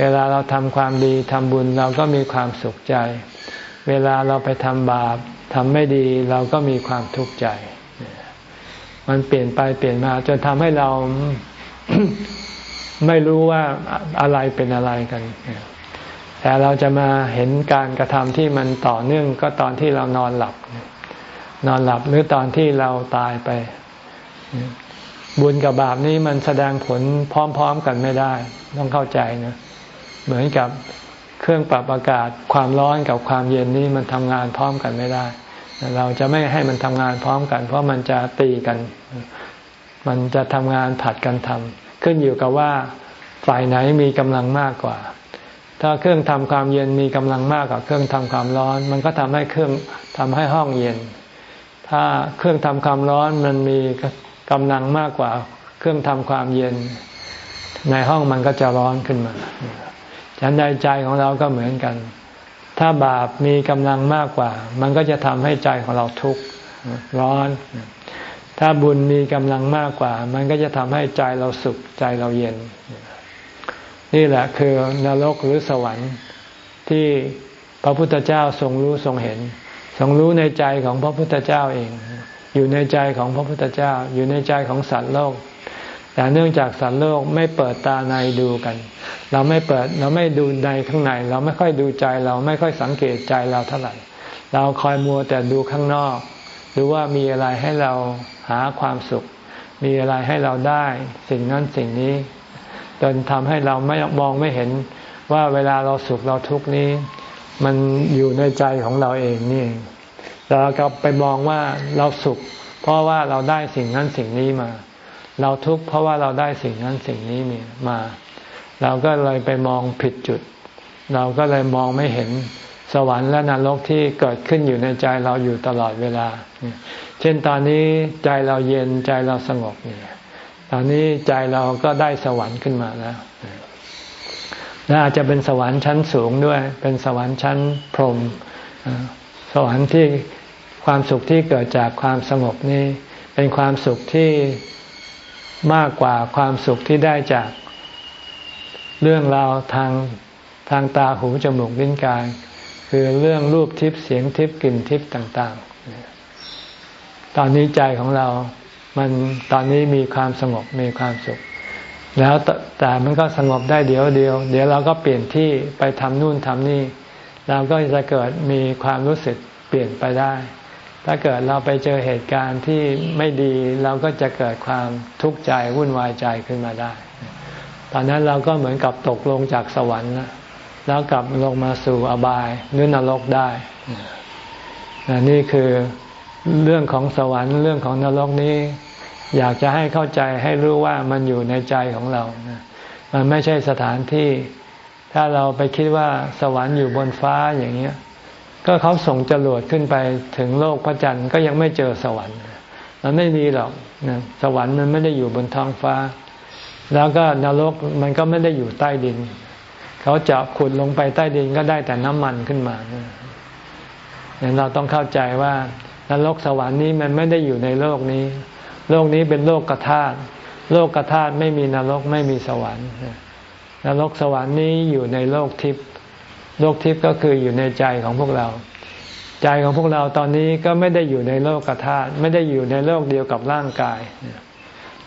เวลาเราทำความดีทำบุญเราก็มีความสุขใจ เวลาเราไปทำบาปทำไม่ดีเราก็มีความทุกข์ใจ มันเปลี่ยนไปเปลี่ยนมาจนทำให้เรา ไม่รู้ว่าอะไรเป็นอะไรกัน แต่เราจะมาเห็นการกระทำที่มันต่อเนื่องก็ตอนที่เรานอนหลับ นอนหลับหรือตอนที่เราตายไป บุญกับบาปนี้มันแสดงผลพร้อม ๆ กันไม่ได้ ต้องเข้าใจนะ เหมือนกับเครื่องปรับอากาศความร้อนกับความเย็นนี้มันทำงานพร้อมกันไม่ได้ เราจะไม่ให้มันทำงานพร้อมกัน เพราะมันจะตีกัน มันจะทำงานผัดกันทำ ขึ้นอยู่กับว่าฝ่ายไหนมีกำลังมากกว่า ถ้าเครื่องทำความเย็นมีกำลังมากกว่าเครื่องทำความร้อน มันก็ทำให้เครื่องทำให้ห้องเย็น ถ้าเครื่องทำความร้อนมันมีกำลังมากกว่า เครื่องทำความเย็น ในห้องมันก็จะร้อนขึ้นมาฉันใดใจของเราก็เหมือนกัน ถ้าบาปมีกำลังมากกว่า มันก็จะทำให้ใจของเราทุกข์ร้อน ถ้าบุญมีกำลังมากกว่า มันก็จะทำให้ใจเราสุขใจเราเย็น นี่แหละคือนรกหรือสวรรค์ที่พระพุทธเจ้าทรงรู้ทรงเห็น ทรงรู้ในใจของพระพุทธเจ้าเอง อยู่ในใจของพระพุทธเจ้า อยู่ในใจของสัตว์โลก แต่เนื่องจากสัตว์โลกไม่เปิดตาในดูกัน เราไม่เปิดเราไม่ดูในข้างใน เราไม่ค่อยดูใจเราไม่ค่อยสังเกตใจเราเท่าไหร่ เราคอยมัวแต่ดูข้างนอก หรือว่ามีอะไรให้เราหาความสุข มีอะไรให้เราได้ สิ่งนั้นสิ่งนี้ จนทำให้เราไม่มองไม่เห็นว่าเวลาเราสุขเราทุกข์นี้ มันอยู่ในใจของเราเองนี่เราก็ไปมองว่าเราสุข เพราะว่าเราได้สิ่งนั้นสิ่งนี้มา เราทุกข์เพราะว่าเราได้สิ่งนั้นสิ่งนี้มา เราก็เลยไปมองผิดจุด เราก็เลยมองไม่เห็น สวรรค์และนรกที่เกิดขึ้นอยู่ในใจเราอยู่ตลอดเวลา เช่นตอนนี้ใจเราเย็นใจเราสงบเนี่ยตอนนี้ใจเราก็ได้สวรรค์ขึ้นมาแล้วและอาจจะเป็นสวรรค์ชั้นสูงด้วย เป็นสวรรค์ชั้นพรหมสวรรค์ที่ความสุขที่เกิดจากความสงบนี้ เป็นความสุขที่มากกว่าความสุขที่ได้จากเรื่องราวทางทางตาหูจมูกลิ้นกาย คือเรื่องรูปทิพย์เสียงทิพย์กลิ่นทิพย์ต่าง ๆ ตอนนี้ใจของเรา มันตอนนี้มีความสงบมีความสุข แล้วแต่มันก็สงบได้เดี๋ยวเดียว เดี๋ยวเราก็เปลี่ยนที่ไปทำนู่นทำนี่ เราก็จะเกิดมีความรู้สึกเปลี่ยนไปได้ ถ้าเกิดเราไปเจอเหตุการณ์ที่ไม่ดีเราก็จะเกิดความทุกข์ใจวุ่นวายใจขึ้นมาได้ ตอนนั้นเราก็เหมือนกับตกลงจากสวรรค์นะ แล้วกลับลงมาสู่อบายหรือนรกได้นี่คือเรื่องของสวรรค์เรื่องของนรกนี้ อยากจะให้เข้าใจให้รู้ว่ามันอยู่ในใจของเรา มันไม่ใช่สถานที่ ถ้าเราไปคิดว่าสวรรค์อยู่บนฟ้าอย่างเงี้ย ก็เขาส่งจรวดขึ้นไปถึงโลกพระจันทร์ก็ยังไม่เจอสวรรค์มันไม่มีหรอกสวรรค์มันไม่ได้อยู่บนท้องฟ้า แล้วก็นรกมันก็ไม่ได้อยู่ใต้ดิน เขาเจาะขุดลงไปใต้ดินก็ได้แต่น้ำมันขึ้นมาเนี่ยเราต้องเข้าใจว่านรกสวรรค์นี้มันไม่ได้อยู่ในโลกนี้ โลกนี้เป็นโลกกระธาตุโลกกระธาตุไม่มีนรกไม่มีสวรรค์นรกสวรรค์นี้อยู่ในโลกทิพย์โลกทิพย์ก็คืออยู่ในใจของพวกเรา ใจของพวกเราตอนนี้ก็ไม่ได้อยู่ในโลกกระธาตุไม่ได้อยู่ในโลกเดียวกับร่างกาย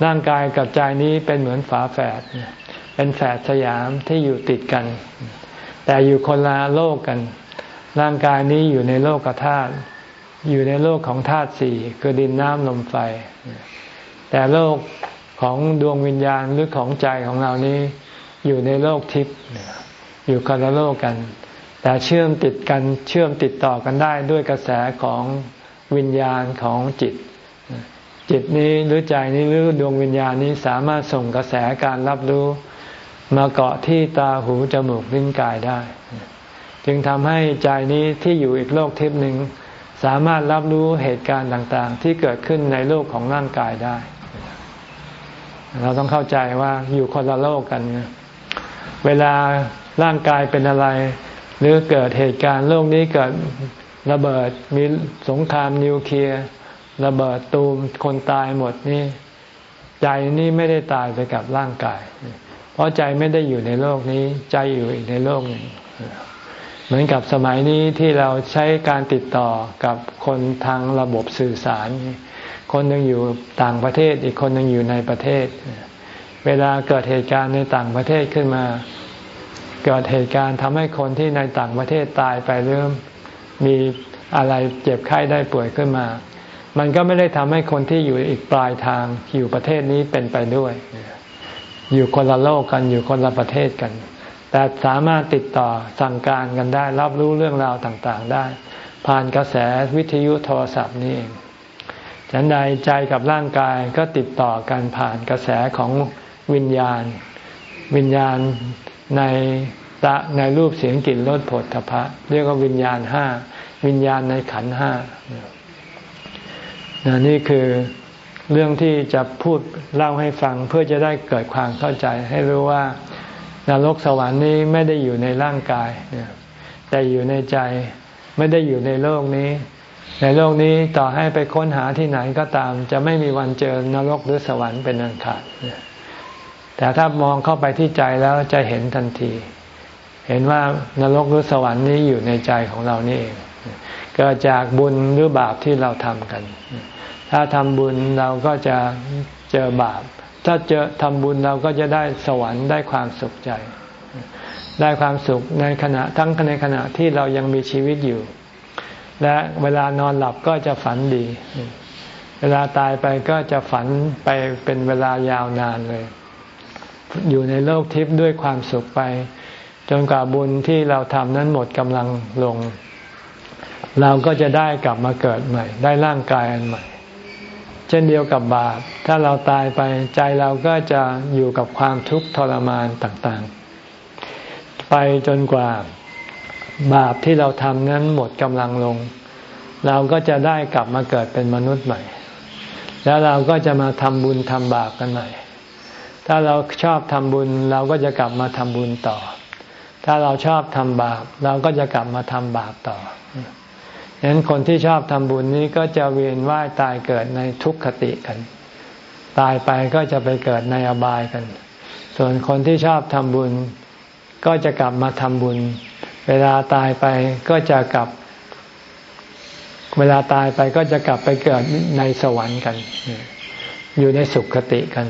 ร่างกายกับใจนี้เป็นเหมือนฝาแฝดเเป็นแฝดสยามที่อยู่ติดกัน แต่อยู่คนละโลกกัน ร่างกายนี้อยู่ในโลกธาตุอยู่ในโลกของธาตุสี่คือดินน้ำลมไฟ แต่โลกของดวงวิญญาณหรือของใจของเรานี้อยู่ในโลกทิพย์อยู่คนละโลกกัน แต่เชื่อมติดกันเชื่อมติดต่อกันได้ด้วยกระแสของวิญญาณของจิต จิตนี้หรือใจนี้หรือดวงวิญญาณนี้สามารถส่งกระแสการรับรู้ มาเกาะที่ตาหูจมูกลิ้นกายได้ จึงทำให้ใจนี้ที่อยู่อีกโลกทิพย์หนึ่งสามารถรับรู้เหตุการณ์ต่างๆ ที่เกิดขึ้นในโลกของร่างกายได้ เราต้องเข้าใจว่าอยู่คนละโลกกัน เวลาร่างกายเป็นอะไร หรือเกิดเหตุการณ์โลกนี้เกิดระเบิดมีสงครามนิวเคลียร์ระเบิดตูมคนตายหมดนี่ใจนี่ไม่ได้ตายไปกับร่างกาย ราะใจไม่ได้อยู่ในโลกนี้ ใจอยู่อีกในโลกหนึ่งเหมือนกับสมัยนี้ที่เราใช้การติดต่อกับคนทางระบบสื่อสาร คนหนึ่งอยู่ต่างประเทศ อีกคนหนึ่งอยู่ในประเทศ เวลาเกิดเหตุการณ์ในต่างประเทศขึ้นมา เกิดเหตุการณ์ทำให้คนที่ในต่างประเทศตายไปเริ่มมีอะไรเจ็บไข้ได้ป่วยขึ้นมา มันก็ไม่ได้ทำให้คนที่อยู่อีกปลายทางอยู่ประเทศนี้เป็นไปด้วย อยู่คนละโลกกันอยู่คนละประเทศกัน แต่สามารถติดต่อสั่งการกันได้ รับรู้เรื่องราวต่างๆได้ ผ่านกระแสวิทยุโทรศัพท์นี่เองฉันใดใจกับร่างกายก็ติดต่อกันผ่านกระแสของวิญญาณ วิญญาณในตะในรูปเสียงกลิ่นรสผลทพะ เรียกว่าวิญญาณห้าวิญญาณในขันห้านี่คือ เรื่องที่จะพูดเล่าให้ฟังเพื่อจะได้เกิดความเข้าใจ ให้รู้ว่านรกสวรรค์นี้ไม่ได้อยู่ในร่างกาย แต่อยู่ในใจไม่ได้อยู่ในโลกนี้ ในโลกนี้ต่อให้ไปค้นหาที่ไหนก็ตาม จะไม่มีวันเจอนรกหรือสวรรค์เป็นอันขาดแต่ถ้ามองเข้าไปที่ใจแล้วจะเห็นทันที เห็นว่านรกหรือสวรรค์นี้อยู่ในใจของเรานี่เองเกิดจากบุญหรือบาปที่เราทำกัน ถ้าทำบุญเราก็จะเจอบาป ถ้าเจอทำบุญเราก็จะได้สวรรค์ได้ความสุขใจ ได้ความสุขในขณะทั้งในขณะที่เรายังมีชีวิตอยู่ และเวลานอนหลับก็จะฝันดี เวลาตายไปก็จะฝันไปเป็นเวลายาวนานเลย อยู่ในโลกทิพย์ด้วยความสุขไป จนกว่าบุญที่เราทำนั้นหมดกำลังลง เราก็จะได้กลับมาเกิดใหม่ ได้ร่างกายอันใหม่ เช่นเดียวกับบาป ถ้าเราตายไปใจเราก็จะอยู่กับความทุกข์ทรมานต่างๆ ไปจนกว่าบาปที่เราทำนั้นหมดกำลังลง เราก็จะได้กลับมาเกิดเป็นมนุษย์ใหม่ แล้วเราก็จะมาทำบุญทำบาปกันใหม่ ถ้าเราชอบทำบุญเราก็จะกลับมาทำบุญต่อ ถ้าเราชอบทำบาป เราก็จะกลับมาทำบาปต่อ ฉะนั้นคนที่ชอบทำบุญนี้ก็จะเวียนว่ายตายเกิดในทุกขติกัน ตายไปก็จะไปเกิดในอบายกัน ส่วนคนที่ชอบทำบุญ ก็จะกลับมาทำบุญ เวลาตายไปก็จะกลับ เวลาตายไปก็จะกลับไปเกิดในสวรรค์กัน อยู่ในสุขคติกัน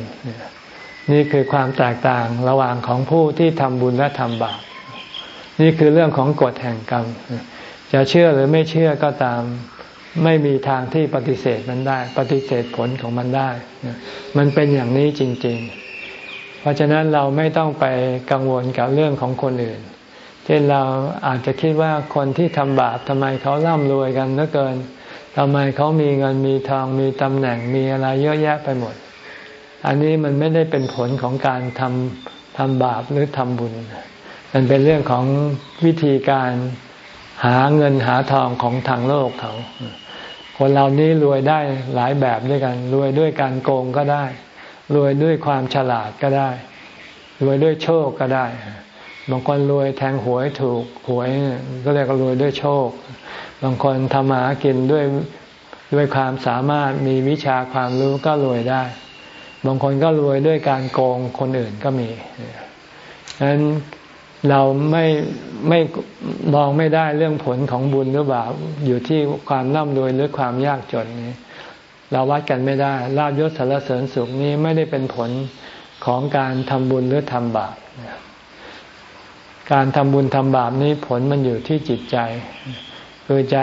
นี่คือความแตกต่างระหว่างของผู้ที่ทำบุญและทำบาป นี่คือเรื่องของกฎแห่งกรรม จะเชื่อหรือไม่เชื่อก็ตาม ไม่มีทางที่ปฏิเสธมันได้ ปฏิเสธผลของมันได้ มันเป็นอย่างนี้จริง ๆ เพราะฉะนั้นเราไม่ต้องไปกังวลกับเรื่องของคนอื่น เช่นเราอาจจะคิดว่าคนที่ทำบาปทำไมเขาร่ำรวยกันเหลือเกินทำไมเขามีเงินมีทองมีตำแหน่งมีอะไรเยอะแยะไปหมด อันนี้มันไม่ได้เป็นผลของการทำทำบาปหรือทำบุญ มันเป็นเรื่องของวิธีการ หาเงินหาทองของทางโลกเขา คนเรานี้รวยได้หลายแบบด้วยกัน รวยด้วยการโกงก็ได้ รวยด้วยความฉลาดก็ได้ รวยด้วยโชคก็ได้ บางคนรวยแทงหวยถูกหวยก็เรียกรวยด้วยโชค บางคนทำมาหากินด้วยด้วยความสามารถมีวิชาความรู้ก็รวยได้ บางคนก็รวยด้วยการโกงคนอื่นก็มีฉะนั้น เราไม่ไม่มองไม่ได้เรื่องผลของบุญหรือบาปอยู่ที่ความร่ำรวยหรือความยากจนนี้ เราวัดกันไม่ได้ลาบยศสารเสริญสุขนี้ไม่ได้เป็นผลของการทำบุญหรือทำบาปการทำบุญทำบาปนี้ผลมันอยู่ที่จิตใจ คือใจ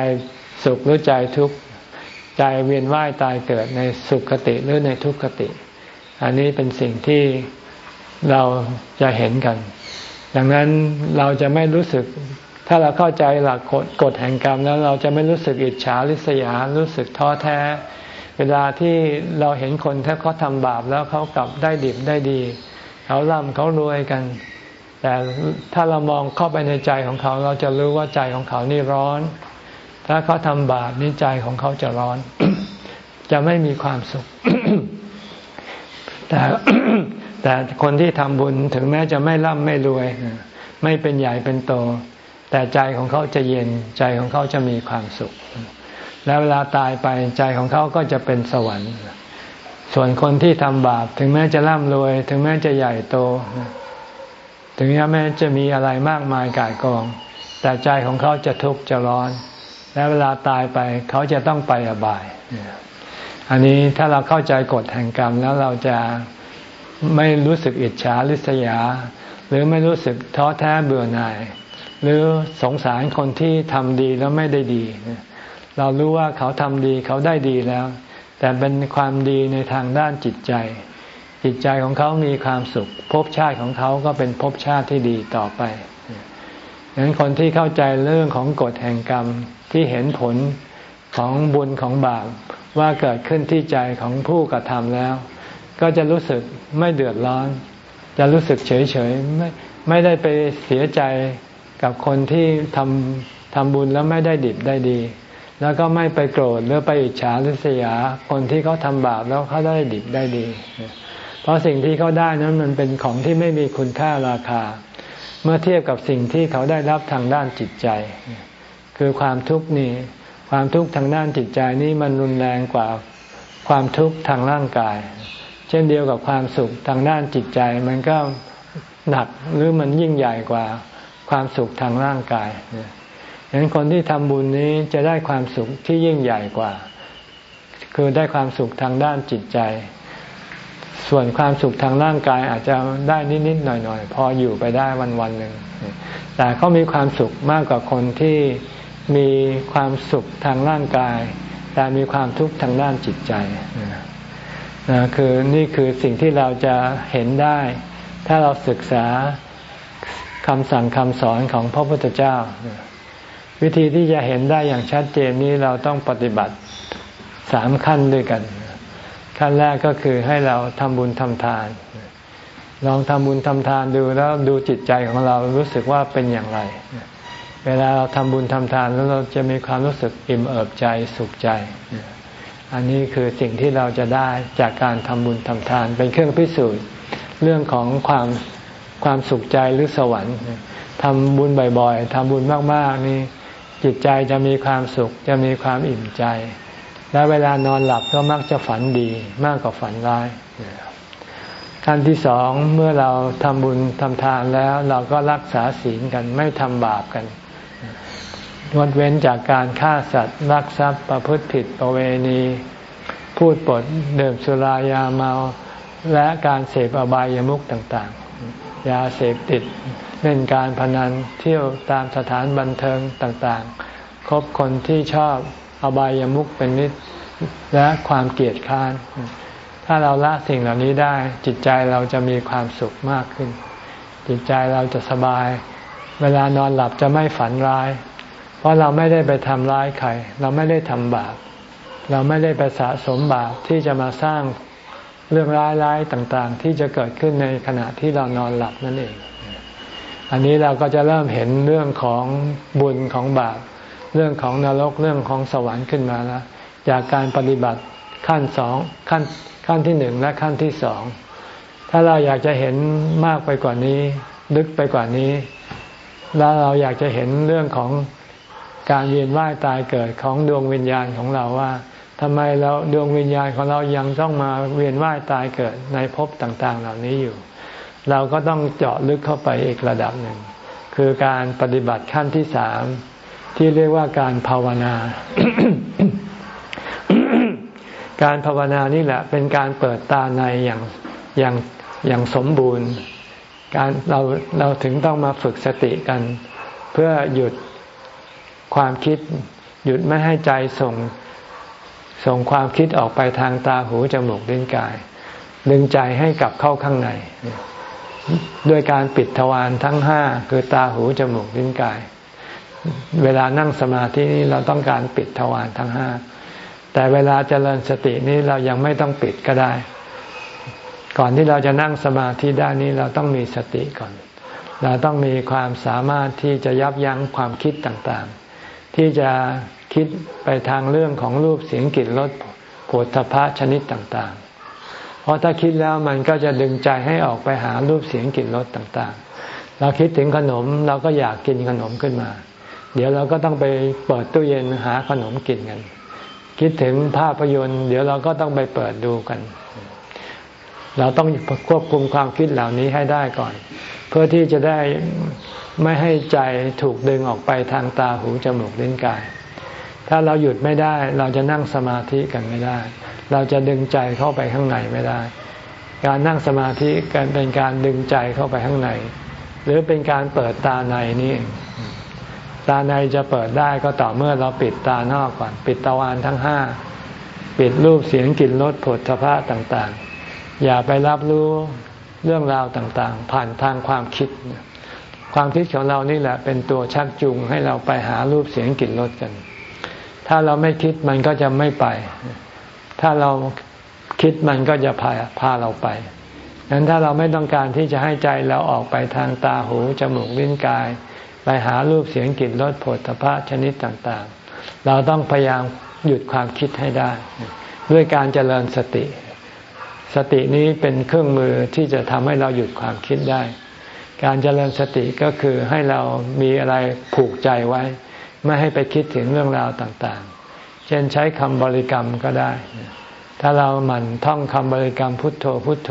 สุขหรือใจทุกข์ใจเวียนว่ายตายเกิดในสุขคติหรือในทุกขคติ อันนี้เป็นสิ่งที่เราจะเห็นกัน ดังนั้นเราจะไม่รู้สึก ถ้าเราเข้าใจหลักกฎแห่งกรรมแล้วเราจะไม่รู้สึกอิจฉาริษยารู้สึกท้อแท้ เวลาที่เราเห็นคนถ้าเขาทำบาปแล้วเขากลับได้ดิบได้ดี เขาร่ำเขารวยกัน แต่ถ้าเรามองเข้าไปในใจของเขาเราจะรู้ว่าใจของเขานี่ร้อน ถ้าเขาทำบาปนี่ใจของเขาจะร้อน จะไม่มีความสุข แต่ แต่คนที่ทำบุญถึงแม้จะไม่ร่ำไม่รวย ไม่เป็นใหญ่เป็นโต แต่ใจของเขาจะเย็นใจของเขาจะมีความสุข แล้วเวลาตายไปใจของเขาก็จะเป็นสวรรค์ ส่วนคนที่ทำบาปถึงแม้จะร่ำรวย ถึงแม้จะใหญ่โต ถึงแม้จะมีอะไรมากมายกายกอง แต่ใจของเขาจะทุกข์จะร้อน และเวลาตายไปเขาจะต้องไปอบาย อันนี้ถ้าเราเข้าใจกฎแห่งกรรมแล้วเราจะ ไม่รู้สึกอิจฉาริษยา หรือไม่รู้สึกท้อแท้เบื่อหน่าย หรือสงสารคนที่ทำดีแล้วไม่ได้ดี เรารู้ว่าเขาทำดีเขาได้ดีแล้ว แต่เป็นความดีในทางด้านจิตใจ จิตใจของเขามีความสุขภพชาติของเขาก็เป็นภพชาติที่ดีต่อไปดังนั้นคนที่เข้าใจเรื่องของกฎแห่งกรรมที่เห็นผลของบุญของบาปว่าเกิดขึ้นที่ใจของผู้กระทำแล้ว ก็จะรู้สึกไม่เดือดร้อน จะรู้สึกเฉยเฉยไม่ไม่ได้ไปเสียใจกับคนที่ทำทำบุญแล้วไม่ได้ดิบได้ดี แล้วก็ไม่ไปโกรธหรือไปอิจฉาหรือเสียคนที่เขาทำบาปแล้วเขาได้ดิบได้ดี เพราะสิ่งที่เขาได้นั้นมันเป็นของที่ไม่มีคุณค่าราคา เมื่อเทียบกับสิ่งที่เขาได้รับทางด้านจิตใจ คือความทุกข์นี่ความทุกข์ทางด้านจิตใจนี่มันรุนแรงกว่าความทุกข์ทางร่างกาย เช่นเดียวกับความสุขทางด้านจิตใจ มันก็หนักหรือมันยิ่งใหญ่กว่าความสุขทางร่างกายดังนั้นคนที่ทำบุญนี้จะได้ความสุขที่ยิ่งใหญ่กว่า คือได้ความสุขทางด้านจิตใจ ส่วนความสุขทางร่างกายอาจจะได้นิดๆหน่อยๆ พออยู่ไปได้วันวันหนึ่งแต่เขามีความสุขมากกว่าคนที่มีความสุขทางร่างกาย แต่มีความทุกข์ทางด้านจิตใจ นะคือนี่คือสิ่งที่เราจะเห็นได้ ถ้าเราศึกษาคำสั่งคำสอนของพระพุทธเจ้า วิธีที่จะเห็นได้อย่างชัดเจนนี้เราต้องปฏิบัติสามขั้นด้วยกัน ขั้นแรกก็คือให้เราทำบุญทำทาน ลองทำบุญทำทานดูแล้วดูจิตใจของเรารู้สึกว่าเป็นอย่างไร เวลาเราทำบุญทำทานแล้วเราจะมีความรู้สึกอิ่มเอิบใจสุขใจ อันนี้คือสิ่งที่เราจะได้จากการทำบุญทำทาน เป็นเครื่องพิสูจน์เรื่องของความความสุขใจหรือสวรรค์ทำบุญบ่อยๆทำบุญมากๆนี่จิตใจจะมีความสุขจะมีความอิ่มใจ และเวลานอนหลับก็มักจะฝันดีมากกว่าฝันร้ายขั้นที่สองเมื่อเราทำบุญทำทานแล้ว เราก็รักษาศีลกันไม่ทำบาปกัน งดเว้นจากการฆ่าสัตว์รักทรัพย์ประพฤติผิดประเวณี พูดปดดื่มสุรายาเมา และการเสพอบายามุขต่างๆ ยาเสพติดเล่นการพนันเที่ยวตามสถานบันเทิงต่างๆ คบคนที่ชอบอบายามุขเป็นนิดและความเกลียดค้าน ถ้าเราละสิ่งเหล่านี้ได้จิตใจเราจะมีความสุขมากขึ้น จิตใจเราจะสบาย เวลานอนหลับจะไม่ฝันร้าย ราะเราไม่ได้ไปทำร้ายใคร เราไม่ได้ทำบาป เราไม่ได้ไปสะสมบาปที่จะมาสร้างเรื่องร้ายๆต่างๆ ที่จะเกิดขึ้นในขณะที่เรานอนหลับนั่นเอง อันนี้เราก็จะเริ่มเห็นเรื่องของบุญของบาป เรื่องของนรกเรื่องของสวรรค์ขึ้นมาแล้วจากการปฏิบัติขั้นสองขั้นขั้นที่หนึ่งและขั้นที่สองถ้าเราอยากจะเห็นมากไปกว่านี้ ลึกไปกว่านี้ แล้วเราอยากจะเห็นเรื่องของ การเวียนว่ายตายเกิดของดวงวิญญาณของเราว่าทำไมเราดวงวิญญาณของเรายังต้องมาเวียนว่ายตายเกิดในภพต่างๆ เหล่านี้อยู่ เราก็ต้องเจาะลึกเข้าไปอีกระดับหนึ่ง คือการปฏิบัติขั้นที่สามที่เรียกว่าการภาวนา การภาวนานี่แหละ เป็นการเปิดตาในอย่างอย่างอย่างสมบูรณ์ การเราเราถึงต้องมาฝึกสติกัน เพื่อหยุด ความคิด หยุดไม่ให้ใจส่งส่งความคิดออกไปทางตาหูจมูกลิ้นกาย ดึงใจให้กลับเข้าข้างใน ด้วยการปิดทวารทั้งห้าคือตาหูจมูกลิ้นกาย เวลานั่งสมาธินี้เราต้องการปิดทวารทั้งห้าแต่เวลาเจริญสตินี้เรายังไม่ต้องปิดก็ได้ ก่อนที่เราจะนั่งสมาธิได้นี้เราต้องมีสติก่อน เราต้องมีความสามารถที่จะยับยั้งความคิดต่างๆ ที่จะคิดไปทางเรื่องของรูปเสียงกลิ่นรสโผฏฐพะชนิดต่างๆ เพราะถ้าคิดแล้วมันก็จะดึงใจให้ออกไปหารูปเสียงกลิ่นรสต่างๆ เราคิดถึงขนมเราก็อยากกินขนมขึ้นมา เดี๋ยวเราก็ต้องไปเปิดตู้เย็นหาขนมกินกัน คิดถึงภาพยนตร์ เดี๋ยวเราก็ต้องไปเปิดดูกัน เราต้องควบคุมความคิดเหล่านี้ให้ได้ก่อน เพื่อที่จะได้ไม่ให้ใจถูกดึงออกไปทางตาหูจมูกลิ้นกาย ถ้าเราหยุดไม่ได้ เราจะนั่งสมาธิกันไม่ได้ เราจะดึงใจเข้าไปข้างในไม่ได้ การนั่งสมาธิกันเป็นการดึงใจเข้าไปข้างใน หรือเป็นการเปิดตาในนี่ตาในจะเปิดได้ก็ต่อเมื่อเราปิดตานอกก่อน ปิดตะวันทั้งห้าปิดรูปเสียงกลิ่นรสผลสะพะต่างๆ อย่าไปรับรู้ เรื่องราวต่างๆ ผ่านทางความคิด ความคิดของเรานี่แหละเป็นตัวชักจูงให้เราไปหารูปเสียงกลิ่นรสกัน ถ้าเราไม่คิดมันก็จะไม่ไป ถ้าเราคิดมันก็จะพาพาเราไปงั้นถ้าเราไม่ต้องการที่จะให้ใจเราออกไปทางตาหูจมูกลิ้นกาย ไปหารูปเสียงกลิ่นรสผลพระชนิดต่างๆ เราต้องพยายามหยุดความคิดให้ได้ ด้วยการเจริญสติ สตินี้เป็นเครื่องมือที่จะทำให้เราหยุดความคิดได้ การเจริญสติก็คือให้เรามีอะไรผูกใจไว้ ไม่ให้ไปคิดถึงเรื่องราวต่างๆ เช่นใช้คำบริกรรมก็ได้ ถ้าเราหมั่นท่องคำบริกรรมพุทโธพุทโธ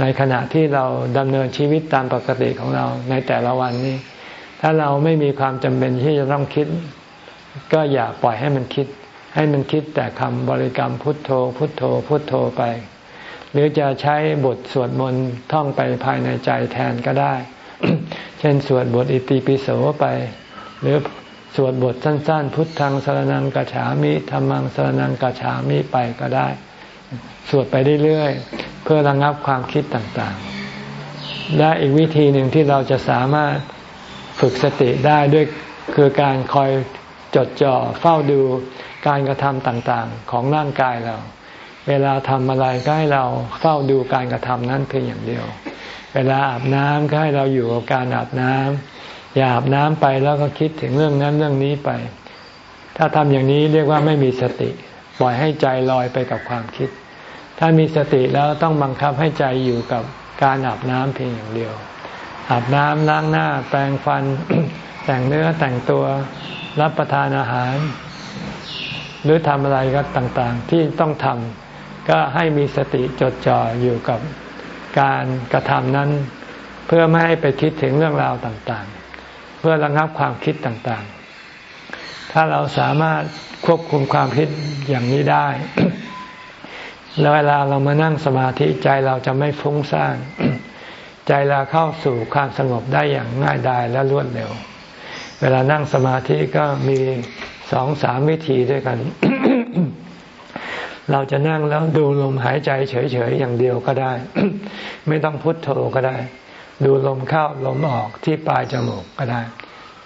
ในขณะที่เราดำเนินชีวิตตามปกติของเราในแต่ละวันนี้ ถ้าเราไม่มีความจำเป็นที่จะต้องคิด ก็อย่าปล่อยให้มันคิด ให้มันคิดแต่คำบริกรรมพุทโธ พุทโธ พุทโธไป หรือจะใช้บทสวดมนต์ท่องไปภายในใจแทนก็ได้ เช่นสวดบทอิติปิโสไป หรือสวดบทสั้น ๆ พุทธังสรนังกัจฉามิธรรมังสรนังกัจฉามิไปก็ได้ สวดไปเรื่อยๆ เพื่อระงับความคิดต่างๆ และอีกวิธีหนึ่งที่เราจะสามารถฝึกสติได้ด้วยคือการคอยจดจ่อเฝ้าดูการกระทำต่างๆ ของร่างกายเรา เวลาทำอะไรก็ให้เราเฝ้าดูการกระทำนั้นเพียงอย่างเดียว เวลาอาบน้ำก็ให้เราอยู่กับการอาบน้ำอย่าอาบน้ำไปแล้วก็คิดถึงเรื่องนั้นเรื่องนี้ไป ถ้าทำอย่างนี้เรียกว่าไม่มีสติ ปล่อยให้ใจลอยไปกับความคิด ถ้ามีสติแล้วต้องบังคับให้ใจอยู่กับการอาบน้ำเพียงอย่างเดียว อาบน้ำล้างหน้า แปรงฟัน แต่งเนื้อแต่งตัวรับประทานอาหาร หรือทำอะไรก็ต่างๆ ที่ต้องทำ ก็ให้มีสติจดจ่ออยู่กับการกระทำนั้น เพื่อไม่ให้ไปคิดถึงเรื่องราวต่างๆ เพื่อระงับความคิดต่างๆ ถ้าเราสามารถควบคุมความคิดอย่างนี้ได้แล้วเวลาเรามานั่งสมาธิใจเราจะไม่ฟุ้งซ่านใจเราเข้าสู่ความสงบได้อย่างง่ายดายและรวดเร็ว เวลานั่งสมาธิก็มีสองสามวิธีด้วยกัน เราจะนั่งแล้วดูลมหายใจเฉยๆอย่างเดียวก็ได้ ไม่ต้องพุทโธก็ได้ ดูลมเข้าลมออกที่ปลายจมูกก็ได้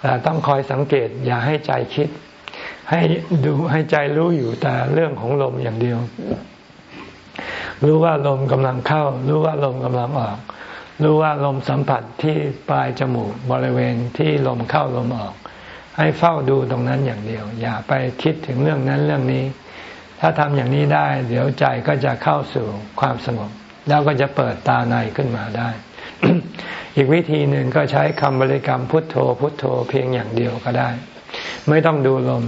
แต่ต้องคอยสังเกตอย่าให้ใจคิด ให้ดูให้ใจรู้อยู่แต่เรื่องของลมอย่างเดียว รู้ว่าลมกำลังเข้า รู้ว่าลมกำลังออก รู้ว่าลมสัมผัสที่ปลายจมูกบริเวณที่ลมเข้าลมออก ให้เฝ้าดูตรงนั้นอย่างเดียว อย่าไปคิดถึงเรื่องนั้นเรื่องนี้ ถ้าทำอย่างนี้ได้ เดี๋ยวใจก็จะเข้าสู่ความสงบ แล้วก็จะเปิดตาในขึ้นมาได้ อีกวิธีหนึ่งก็ใช้คำบริกรรมพุทโธ พุทโธเพียงอย่างเดียวก็ได้ ไม่ต้องดูลม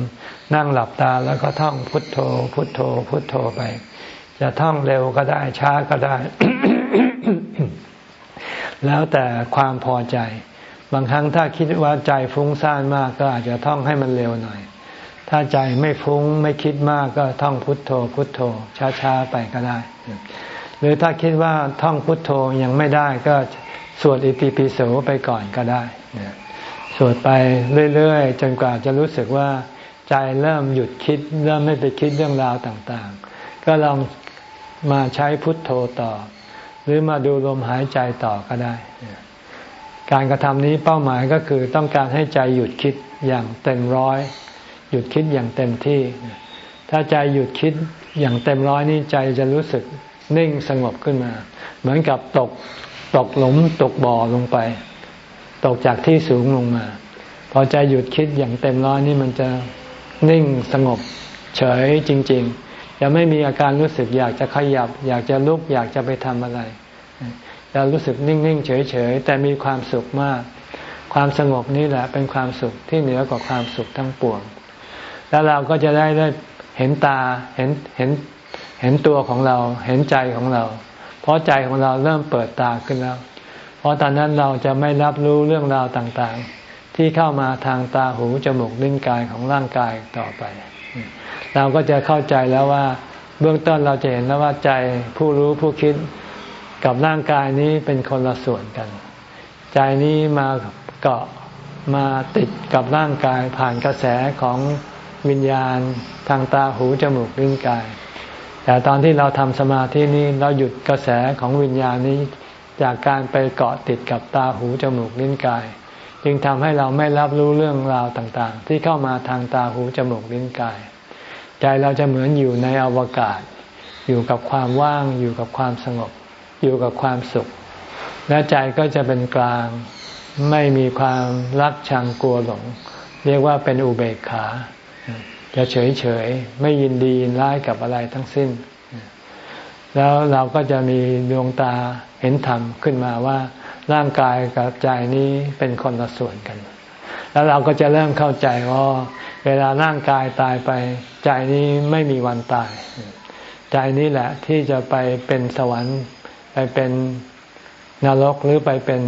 นั่งหลับตาแล้วก็ท่องพุทโธ พุทโธ พุทโธไป จะท่องเร็วก็ได้ช้าก็ได้ แล้วแต่ความพอใจ บางครั้งถ้าคิดว่าใจฟุ้งซ่านมากก็อาจจะท่องให้มันเร็วหน่อย ถ้าใจไม่ฟุ้งไม่คิดมากก็ท่องพุทโธพุทโธ ช้าๆไปก็ได้ หรือถ้าคิดว่าท่องพุทโธยังไม่ได้ก็สวดอิติปิโสไปก่อนก็ได้สวดไปเรื่อยๆ จนกว่าจะรู้สึกว่าใจเริ่มหยุดคิด เริ่มไม่ไปคิดเรื่องราวต่างๆ ก็ลองมาใช้พุทโธต่อ หรือมาดูลมหายใจต่อก็ได้ การกระทำนี้เป้าหมายก็คือต้องการให้ใจหยุดคิดอย่างเต็มร้อย หยุดคิดอย่างเต็มที่ ถ้าใจหยุดคิดอย่างเต็มร้อยนี่ใจจะรู้สึกนิ่งสงบขึ้นมา เหมือนกับตกตกหลุมตกบ่อลงไป ตกจากที่สูงลงมา พอใจหยุดคิดอย่างเต็มร้อยนี่มันจะนิ่งสงบเฉยจริง ๆ จะไม่มีอาการรู้สึกอยากจะขยับ อยากจะลุกอยากจะไปทำอะไรจะรู้สึกนิ่ง ๆ เฉย ๆ แต่มีความสุขมาก ความสงบนี่แหละเป็นความสุขที่เหนือกว่าความสุขทั้งปวง แล้วเราก็จะได้ได้เห็นตาเห็นเห็นเห็นตัวของเราเห็นใจของเรา เพราะใจของเราเริ่มเปิดตาขึ้นแล้ว เพราะตอนนั้นเราจะไม่รับรู้เรื่องราวต่างๆ ที่เข้ามาทางตาหูจมูกลิ้นกายของร่างกายต่อไป เราก็จะเข้าใจแล้วว่า เบื้องต้นเราจะเห็นแล้วว่าใจผู้รู้ผู้คิดกับร่างกายนี้เป็นคนละส่วนกัน ใจนี้มาเกาะมาติดกับร่างกายผ่านกระแสของ วิญญาณทางตาหูจมูกลิ้นกาย แต่ตอนที่เราทำสมาธินี้เราหยุดกระแสของวิญญาณนี้จากการไปเกาะติดกับตาหูจมูกลิ้นกาย จึงทำให้เราไม่รับรู้เรื่องราวต่างๆ ที่เข้ามาทางตาหูจมูกลิ้นกาย ใจเราจะเหมือนอยู่ในอวกาศ อยู่กับความว่างอยู่กับความสงบ อยู่กับความสุข และใจก็จะเป็นกลางไม่มีความรักชังกลัวหลง เรียกว่าเป็นอุเบกขา จะเฉยเฉยไม่ยินดียินร้ายกับอะไรทั้งสิ้น แล้วเราก็จะมีดวงตาเห็นธรรมขึ้นมาว่าร่างกายกับใจนี้เป็นคนละส่วนกัน แล้วเราก็จะเริ่มเข้าใจว่าเวลาร่างกายตายไป ใจนี้ไม่มีวันตาย ใจนี้แหละที่จะไปเป็นสวรรค์ ไปเป็นนรกหรือไปเป็น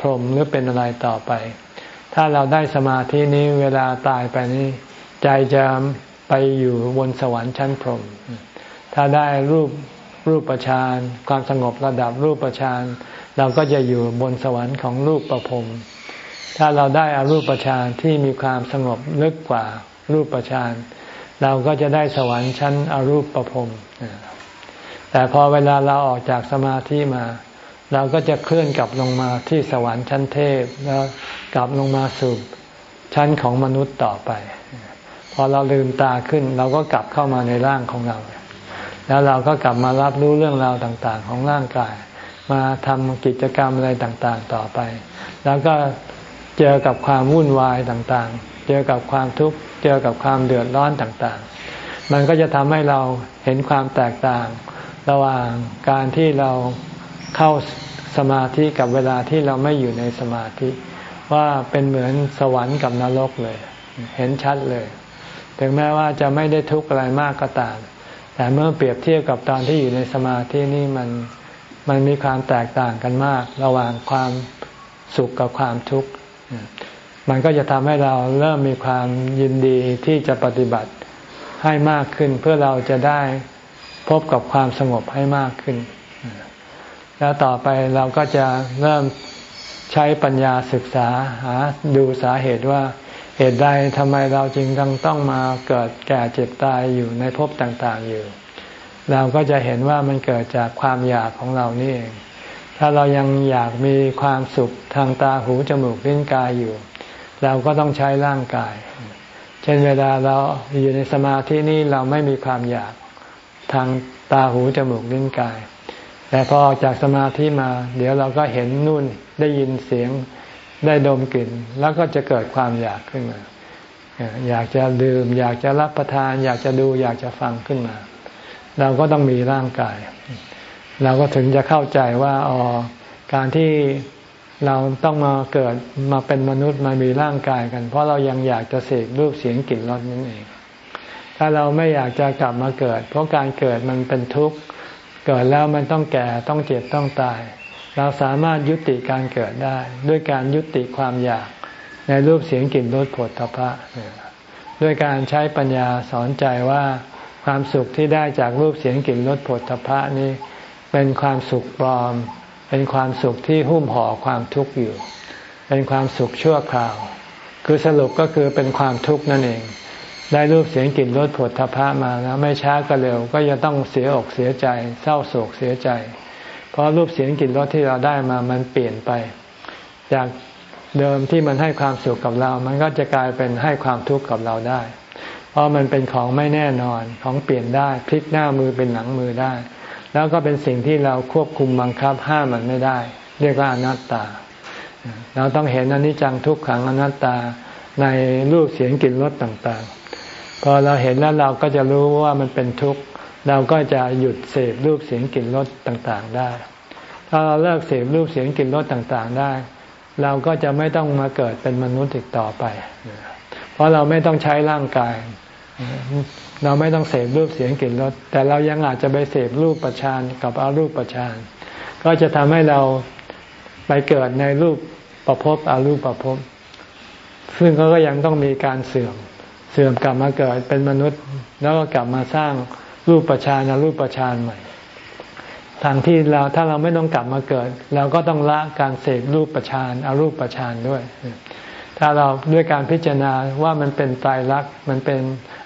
พรหมหรือเป็นอะไรต่อไป ถ้าเราได้สมาธินี้เวลาตายไปนี้ ใจจะไปอยู่บนสวรรค์ชั้นพรหมถ้าได้รูปรูปประชานความสงบระดับรูปประชานเราก็จะอยู่บนสวรรค์ของรูปประพรมถ้าเราได้อารูปประชานที่มีความสงบลึกกว่ารูปประชานเราก็จะได้สวรรค์ชั้นอรูปประพรมแต่พอเวลาเราออกจากสมาธิมา เราก็จะเคลื่อนกลับลงมาที่สวรรค์ชั้นเทพแล้วกลับลงมาสู่ชั้นของมนุษย์ต่อไป พอเราลืมตาขึ้น เราก็กลับเข้ามาในร่างของเรา แล้วเราก็กลับมารับรู้เรื่องราวต่างๆ ของร่างกาย มาทำกิจกรรมอะไรต่างๆ ต่อไป แล้วก็เจอกับความวุ่นวายต่างๆ เจอกับความทุกข์ เจอกับความเดือดร้อนต่างๆ มันก็จะทำให้เราเห็นความแตกต่าง ระหว่างการที่เราเข้าสมาธิกับเวลาที่เราไม่อยู่ในสมาธิ ว่าเป็นเหมือนสวรรค์กับนรกเลย เห็นชัดเลย ถึงแม้ว่าจะไม่ได้ทุกข์อะไรมากก็ตาม แต่เมื่อเปรียบเทียบกับตอนที่อยู่ในสมาธินี่มันมันมีความแตกต่างกันมาก ระหว่างความสุขกับความทุกข์มันก็จะทำให้เราเริ่มมีความยินดีที่จะปฏิบัติให้มากขึ้น เพื่อเราจะได้พบกับความสงบให้มากขึ้น แล้วต่อไปเราก็จะเริ่มใช้ปัญญาศึกษาหาดูสาเหตุว่า เหตุใดทำไมเราจึงต้องต้องมาเกิดแก่เจ็บตายอยู่ในภพต่างๆอยู่ เราก็จะเห็นว่ามันเกิดจากความอยากของเรานี่เองถ้าเรายังอยากมีความสุขทางตาหูจมูกลิ้นกายอยู่ เราก็ต้องใช้ร่างกาย เช่นเวลาเราอยู่ในสมาธินี่เราไม่มีความอยากทางตาหูจมูกลิ้นกาย แต่พอออกจากสมาธิมา เดี๋ยวเราก็เห็นนู่นได้ยินเสียง ได้ดมกลิ่น แล้วก็จะเกิดความอยากขึ้นมา อยากจะดื่ม อยากจะรับประทาน อยากจะดูอยากจะฟังขึ้นมา เราก็ต้องมีร่างกาย เราก็ถึงจะเข้าใจว่าอ๋อการที่เราต้องมาเกิดมาเป็นมนุษย์มามีร่างกายกัน เพราะเรายังอยากจะเสกรูปเสียงกลิ่นรสนั่นเอง ถ้าเราไม่อยากจะกลับมาเกิด เพราะการเกิดมันเป็นทุกข์เกิดแล้วมันต้องแก่ต้องเจ็บต้องตาย เราสามารถยุติการเกิดได้ ด้วยการยุติความอยากในรูปเสียงกลิ่นรสผลตภะด้วยการใช้ปัญญาสอนใจว่าความสุขที่ได้จากรูปเสียงกลิ่นรสผลตภะนี้เป็นความสุขปลอม เป็นความสุขที่หุ้มห่อความทุกข์อยู่ เป็นความสุขชั่วคราว คือสรุปก็คือเป็นความทุกข์นั่นเอง ได้รูปเสียงกลิ่นรสผลทพะมาแล้วไม่ช้าก็เร็ว ก็จะต้องเสียอกเสียใจ เศร้าโศกเสียใจ เพราะรูปเสียงกลิ่นรสที่เราได้มามันเปลี่ยนไป จากเดิมที่มันให้ความสุขกับเรา มันก็จะกลายเป็นให้ความทุกข์กับเราได้ เพราะมันเป็นของไม่แน่นอนของเปลี่ยนได้พลิกหน้ามือเป็นหลังมือได้ แล้วก็เป็นสิ่งที่เราควบคุมบังคับห้ามมันไม่ได้ เรียกว่าอนัตตา เราต้องเห็นอนิจจังทุกขังอนัตตาในรูปเสียงกลิ่นรสต่างๆ พอเราเห็นแล้วเราก็จะรู้ว่ามันเป็นทุกข์ เราก็จะหยุดเสพรูปเสียงกลิ่นรสต่างๆได้ ถ้าเราเลิกเสพรูปเสียงกลิ่นรสต่างๆได้ เราก็จะไม่ต้องมาเกิดเป็นมนุษย์อีกต่อไป เพราะเราไม่ต้องใช้ร่างกาย เราไม่ต้องเสพรูปเสียงกลิ่นรสแต่เรายังอาจจะไปเสพรูปประชานกับอารูปประชานก็จะทำให้เราไปเกิดในรูปประพบอารูปประพบซึ่งเขาก็ยังต้องมีการเสื่อมเสื่อมกลับมาเกิดเป็นมนุษย์ แล้วก็กลับมาสร้าง รูปประชานรูปประชานใหม่ ทางที่เราถ้าเราไม่ต้องกลับมาเกิด เราก็ต้องละการเสพรูปประชานอารูปประชานด้วย ถ้าเราด้วยการพิจารณาว่ามันเป็นตายรักมันเป็น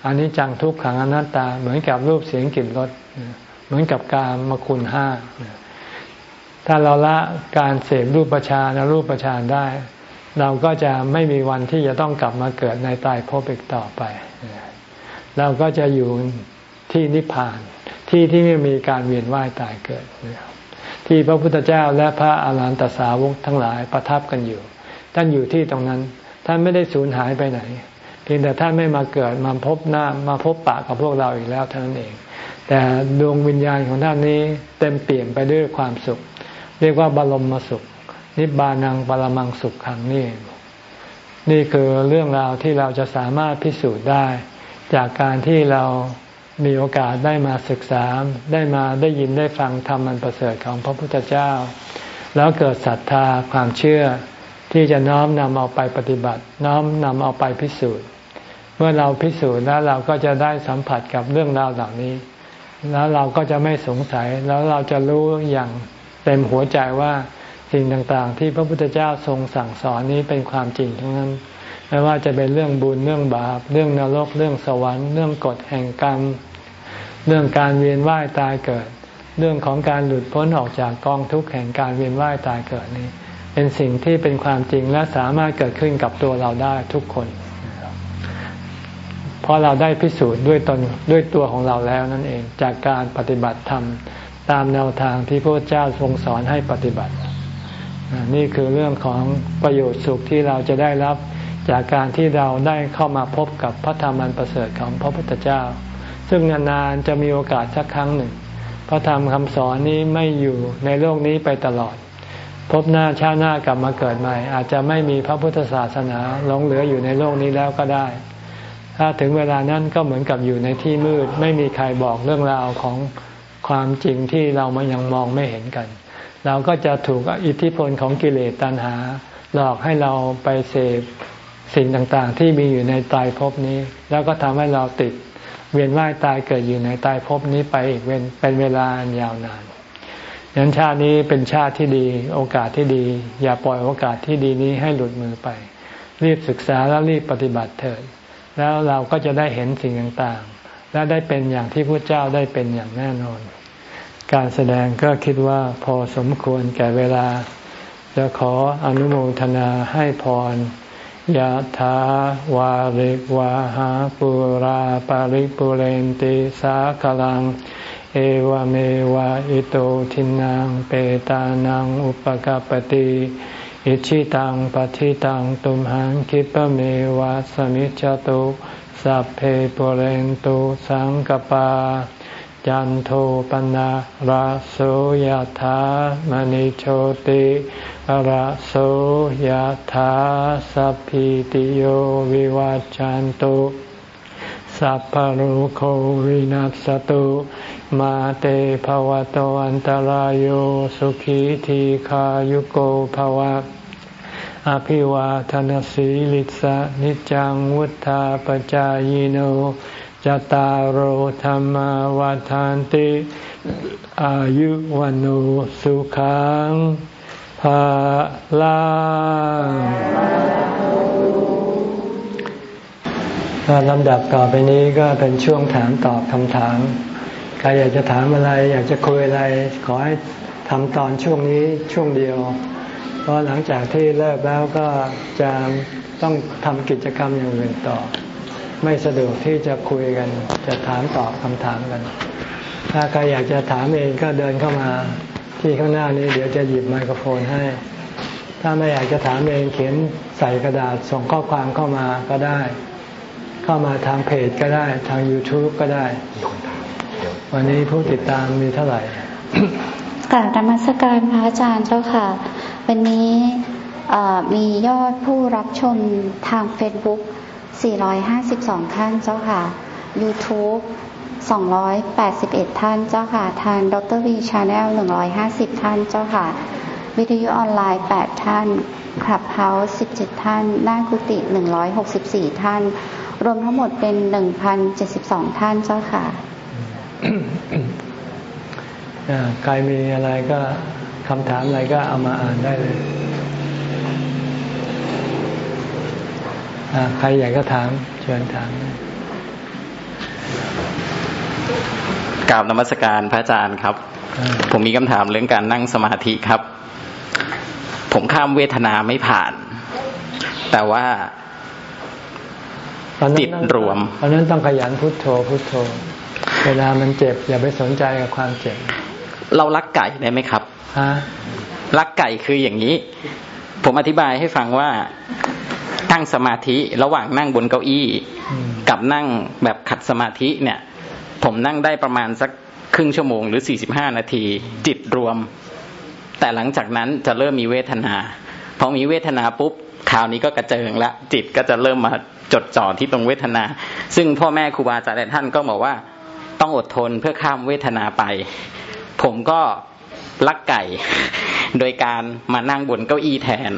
อนิจจังทุกขังอนัตตา เหมือนกับรูปเสียงกลิ่นรสเหมือนกับการมคุณห้าถ้าเราละการเสพรูปประชานรูปประชานได้ เราก็จะไม่มีวันที่จะต้องกลับมาเกิดในตายภพอีกต่อไป เราก็จะอยู่ ที่นิพพาน ที่ที่ไม่มีการเวียนว่ายตายเกิด ที่พระพุทธเจ้าและพระอาหารหันตสาวกทั้งหลายประทับกันอยู่ ท่านอยู่ที่ตรงนั้น ท่านไม่ได้สูญหายไปไหน เพียงแต่ท่านไม่มาเกิดมาพบหน้ามาพบปะกับพวกเราอีกแล้วเท่านั้นเอง แต่ดวงวิญญาณของท่านนี้เต็มเปี่ยมไปด้วยความสุข เรียกว่าบรมสุข นิบานังปรมังสุขขังนี่นี่คือเรื่องราวที่เราจะสามารถพิสูจน์ได้ จากการที่เรา มีโอกาสได้มาศึกษาได้มาได้ยินได้ฟังธรรมอันประเสริฐของพระพุทธเจ้า แล้วเกิดศรัทธาความเชื่อที่จะน้อมนำเอาไปปฏิบัติ น้อมนำเอาไปพิสูจน์ เมื่อเราพิสูจน์แล้วเราก็จะได้สัมผัสกับเรื่องราวเหล่านี้ แล้วเราก็จะไม่สงสัยแล้วเราจะรู้อย่างเต็มหัวใจว่าสิ่งต่างๆ ที่พระพุทธเจ้าทรงสั่งสอนนี้เป็นความจริงทั้งนั้น ไม่ว่าจะเป็นเรื่องบุญเรื่องบาป เรื่องนรก เรื่องสวรรค์ เรื่องกฎแห่งกรรม เรื่องการเวียนว่ายตายเกิด เรื่องของการหลุดพ้นออกจากกองทุกข์แห่งการเวียนว่ายตายเกิดนี้ เป็นสิ่งที่เป็นความจริงและสามารถเกิดขึ้นกับตัวเราได้ทุกคน เพราะเราได้พิสูจน์ด้วยตนด้วยตัวของเราแล้วนั่นเองจากการปฏิบัติธรรมตามแนวทางที่พระเจ้าทรงสอนให้ปฏิบัติ นี่คือเรื่องของประโยชน์สุขที่เราจะได้รับ จากการที่เราได้เข้ามาพบกับพระธรรมอันประเสริฐของพระพุทธเจ้า ซึ่งนานๆจะมีโอกาสสักครั้งหนึ่ง พระธรรมคำสอนนี้ไม่อยู่ในโลกนี้ไปตลอด พบหน้าชาติหน้ากลับมาเกิดใหม่ อาจจะไม่มีพระพุทธศาสนาหลงเหลืออยู่ในโลกนี้แล้วก็ได้ ถ้าถึงเวลานั้นก็เหมือนกับอยู่ในที่มืด ไม่มีใครบอกเรื่องราวของความจริงที่เรามายังมองไม่เห็นกัน เราก็จะถูกอิทธิพลของกิเลสตัณหา หลอกให้เราไปเสพ สิ่งต่างๆ ที่มีอยู่ในตายภพนี้ แล้วก็ทำให้เราติดเวียนว่ายตายเกิดอยู่ในตายภพนี้ไปอีกเป็นเวลายาวนานยันชาตินี้เป็นชาติที่ดี โอกาสที่ดี อย่าปล่อยโอกาสที่ดีนี้ให้หลุดมือไป รีบศึกษาแล้วรีบปฏิบัติเถิดแล้วเราก็จะได้เห็นสิ่งต่างๆ และได้เป็นอย่างที่พระเจ้าได้เป็นอย่างแน่นอน การแสดงก็คิดว่าพอสมควรแก่เวลา จะขออนุโมทนาให้พร ยะถาวาริกวาหาปุราปาริปุเรนติสากลัง เอวเมวะอิโตทินังเปตานังอุปกปติอิชิตังปฏิตังตุมหังคิปเมวะสมิจจตุสัพเพปุเรนตุสังกปา จันโทปนะระโสยธามณิโชติระโสยธาสัพพิติโยวิวัจจันตุสัพพโรโควินัสตุมาเตภวะตวันตารโยสุขีทีขายุโกภวะ อภิวาทนสีลิสะนิจังวุธาปจายโน จตารโหธรรมวาทานติอายุวันโอสุขังภาลังลำดับต่อไปนี้ก็เป็นช่วงถามตอบคำถาม ใครอยากจะถามอะไร อยากจะคุยอะไร ขอให้ทำตอนช่วงนี้ช่วงเดียว เพราะหลังจากที่เลิกแล้วก็จะต้องทำกิจกรรมอย่างอื่นต่อ ไม่สะดวกที่จะคุยกัน จะถามตอบคำถามกัน ถ้าใครอยากจะถามเองก็เดินเข้ามาที่ข้างหน้านี้เดี๋ยวจะหยิบไมโครโฟนให้ ถ้าไม่อยากจะถามเองเขียนใส่กระดาษส่งข้อความเข้ามาก็ได้ เข้ามาทางเพจก็ได้ ทาง YouTube ก็ได้ วันนี้ผู้ติดตามมีเท่าไหร่กราบนมัสการพระอาจารย์เจ้าค่ะ วันนี้มียอดผู้รับชมทาง Facebook 452 ท่านเจ้าค่ะ YouTube 281 ท่านเจ้าค่ะ ทางดร.วี Channel 150 ท่านเจ้าค่ะ วิทยุออนไลน์ 8 ท่าน Clubhouse 17 ท่าน หน้ากุฏิ164 ท่าน รวมทั้งหมดเป็น 1,072 ท่านเจ้าค่ะใครมีอะไรก็คำถามอะไรก็เอามาอ่านได้เลย ใครอยากก็ถามเชิญถามกราบนมัสการพระอาจารย์ครับ ผมมีคำถามเรื่องการนั่งสมาธิครับ ผมข้ามเวทนาไม่ผ่าน แต่ว่าจิตรวมเพราะนั้นต้องขยันพุทโธพุทโธ เวลามันเจ็บ อย่าไปสนใจกับความเจ็บ เรารักไก่ได้ไหมครับฮะรักไก่คืออย่างนี้ ผมอธิบายให้ฟังว่า นั่งสมาธิระหว่างนั่งบนเก้าอี้ กับนั่งแบบขัดสมาธิเนี่ย ผมนั่งได้ประมาณสักครึ่งชั่วโมงหรือสี่สิบห้านาที จิตรวม แต่หลังจากนั้นจะเริ่มมีเวทนาพอมีเวทนาปุ๊บคราวนี้ก็กระเจิงละจิตก็จะเริ่มมาจดจ่อที่ตรงเวทนา ซึ่งพ่อแม่ครูบาอาจารย์ท่านก็บอกว่าต้องอดทนเพื่อข้ามเวทนาไป ผมก็ลักไก่ โดยการมานั่งบนเก้าอี้แทน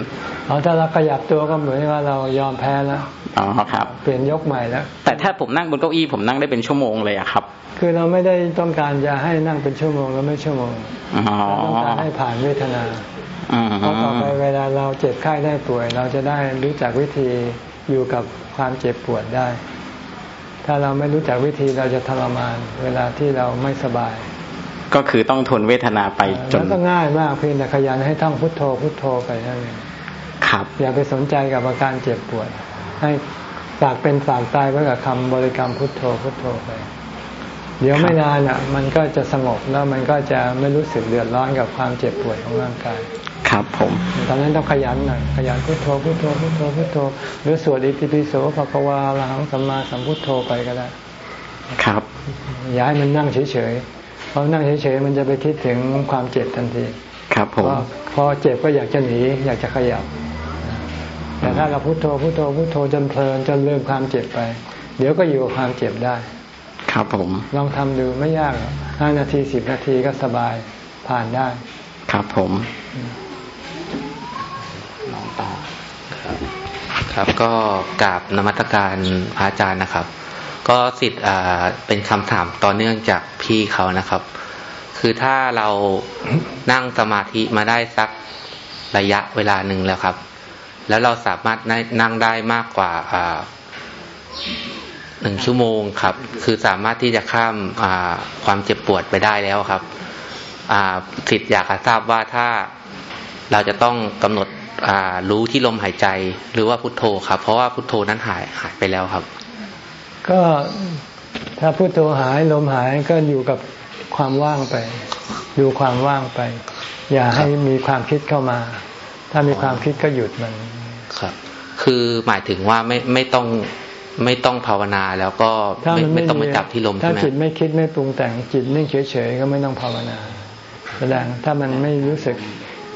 เอาถ้าเราขยับตัวก็เหมือนว่าเรายอมแพ้แล้วอ๋อครับ เปลี่ยนยกใหม่แล้ว แต่ถ้าผมนั่งบนเก้าอี้ผมนั่งได้เป็นชั่วโมงเลยอะครับ คือเราไม่ได้ต้องการจะให้นั่งเป็นชั่วโมงแล้วไม่ชั่วโมงเราต้องการให้ผ่านเวทนาเพราะต่อไปเวลาเราเจ็บไข้ได้ป่วย เราจะได้รู้จักวิธีอยู่กับความเจ็บปวดได้ ถ้าเราไม่รู้จักวิธีเราจะทรมาน เวลาที่เราไม่สบาย ก็คือต้องทนเวทนาไปจนแล้วก็ง่ายมากเพียงแต่ขยันให้ท่องพุทโธพุทโธไปนั่นเองครับ อย่าไปสนใจกับอาการเจ็บปวด ให้ฝากเป็นฝากตายไว้กับคำบริกรรมพุทโธพุทโธไป เดี๋ยวไม่นานอะ มันก็จะสงบแล้วมันก็จะไม่รู้สึกเดือดร้อนกับความเจ็บปวดของร่างกายครับผมตอนนั้นต้องขยันหน่อยขยันพุทโธพุทโธพุทโธพุทโธหรือสวดอิติปิโสภควาลหังสัมมาสัมพุทโธไปก็ได้ ครับอย่าให้มันนั่งเฉย พอนั่งเฉยๆมันจะไปคิดถึงความเจ็บทันที ครับผมพอเจ็บก็อยากจะหนีอยากจะขยับ แต่ถ้าเราพุโทโธพุโทโธพุโทโธจนเพลินจนลืมความเจ็บไป เดี๋ยวก็อยู่กับความเจ็บได้ ครับผม ลองทำดูไม่ยากห้านาทีสิบนาทีก็สบายผ่านได้ ครับผมลองต่อครับครับ ก็กราบนมัตการพระอาจารย์นะครับ ก็สิทธิ์เป็นคำถามต่อเนื่องจากพี่เขานะครับ คือถ้าเรานั่งสมาธิมาได้สักระยะเวลาหนึ่งแล้วครับ แล้วเราสามารถนั่งได้มากกว่าหนึ่งชั่วโมงครับ คือสามารถที่จะข้ามความเจ็บปวดไปได้แล้วครับสิทธิ์อยากทราบว่าถ้าเราจะต้องกำหนดรู้ที่ลมหายใจหรือว่าพุทโธครับ เพราะว่าพุทโธนั้นหายหายไปแล้วครับ ก็ถ้าพุทโธหายลมหายก็อยู่กับความว่างไป ดูความว่างไป อย่าให้มีความคิดเข้ามา ถ้ามีความคิดก็หยุดมันครับ คือหมายถึงว่าไม่ไม่ต้องไม่ต้องภาวนาแล้วก็ไม่ไม่ต้องมาจับที่ลมใช่ไหมถ้าจิตไม่คิดไม่ปรุงแต่งจิตนิ่งเฉยๆก็ไม่ต้องภาวนาแสดงถ้ามันไม่รู้สึก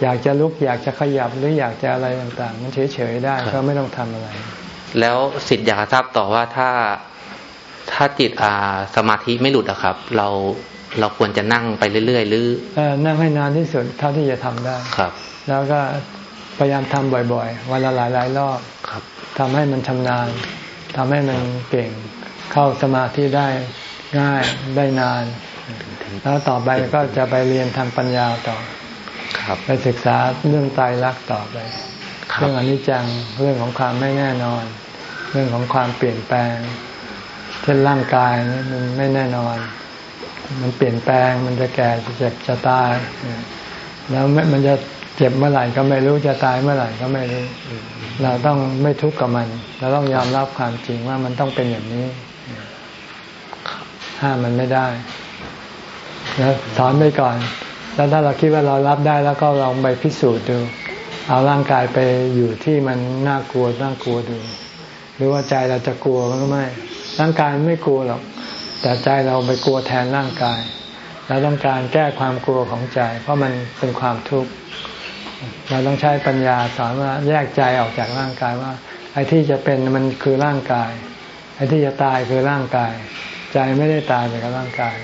อยากจะลุกอยากจะขยับหรืออยากจะอะไรต่างๆ มันเฉยๆได้ก็ไม่ต้องทำอะไร แล้วสิทธิ์อยากทราบต่อว่าถ้า ถ้าจิตอ่าสมาธิไม่หลุดอะครับ เราเราควรจะนั่งไปเรื่อยๆ หรือเอนั่งให้นานที่สุดเท่าที่จะทำได้ครับ แล้วก็พยายามทำบ่อยๆ วันละหลายๆรอบครับทำให้มันชำนาญทำให้มันเก่งเข้าสมาธิได้ง่ายได้นาน แล้วต่อไปก็จะไปเรียนทางปัญญาต่อไปศึกษาเรื่องตายรักต่อไป เรื่องอนิจจังเรื่องของความไม่แน่นอน เรื่องของความเปลี่ยนแปลง เช่นร่างกายมันไม่แน่นอน มันเปลี่ยนแปลง มันจะแก่จะเจ็บจะตาย แล้วมันจะเจ็บเมื่อไหร่ก็ไม่รู้จะตายเมื่อไหร่ก็ไม่รู้ เราต้องไม่ทุกข์กับมัน เราต้องยอมรับความจริงว่ามันต้องเป็นอย่างนี้ ห้ามมันไม่ได้นะสอนไปก่อน แล้วถ้าเราคิดว่าเรารับได้แล้วก็ลองไปพิสูจน์ดู เอาร่างกายไปอยู่ที่มันน่ากลัวน่ากลัวดู หรือว่าใจเราจะกลัวมันก็ไม่ ร่างกายไม่กลัวหรอก แต่ใจเราไปกลัวแทนร่างกายเราต้องการแก้ความกลัวของใจ เพราะมันเป็นความทุกข์เราต้องใช้ปัญญาสอนว่าแยกใจออกจากร่างกายว่า ไอ้ที่จะเป็นมันคือร่างกาย ไอ้ที่จะตายคือร่างกาย ใจไม่ได้ตายไปกับร่างกาย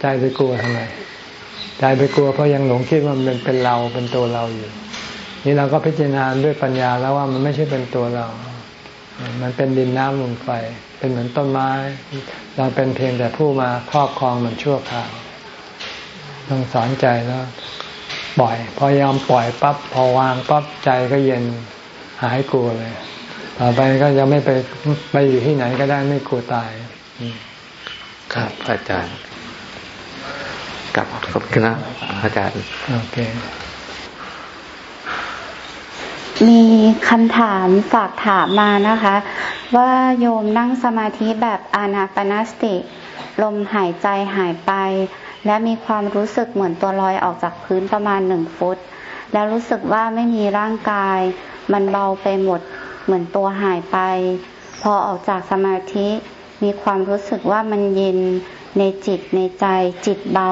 ใจไปกลัวทำไมใจไปกลัวเพราะยังหลงคิดว่ามันเป็นเราเป็นตัวเราอยู่ นี่เราก็พิจารณาด้วยปัญญาแล้วว่ามันไม่ใช่เป็นตัวเรา มันเป็นดินน้ำลมไฟเป็นเหมือนต้นไม้ เราเป็นเพียงแต่ผู้มาครอบครองมันชั่วคราวต้องสอนใจแล้ว ปล่อย พอยอมปล่อยปั๊บพอวางปั๊บใจก็เย็นหายกลัวเลยต่อไปก็จะไม่ไปไปอยู่ที่ไหนก็ได้ไม่กลัวตาย ครับอาจารย์กลับขอบคุณนะอาจารย์ โอเค มีคำถามฝากถามมานะคะ ว่าโยมนั่งสมาธิแบบอานาปนาสติ ลมหายใจหายไป และมีความรู้สึกเหมือนตัวลอยออกจากพื้นประมาณหนึ่งฟุต แล้วรู้สึกว่าไม่มีร่างกาย มันเบาไปหมดเหมือนตัวหายไป พอออกจากสมาธิมีความรู้สึกว่ามันเย็นในจิตในใจจิตเบา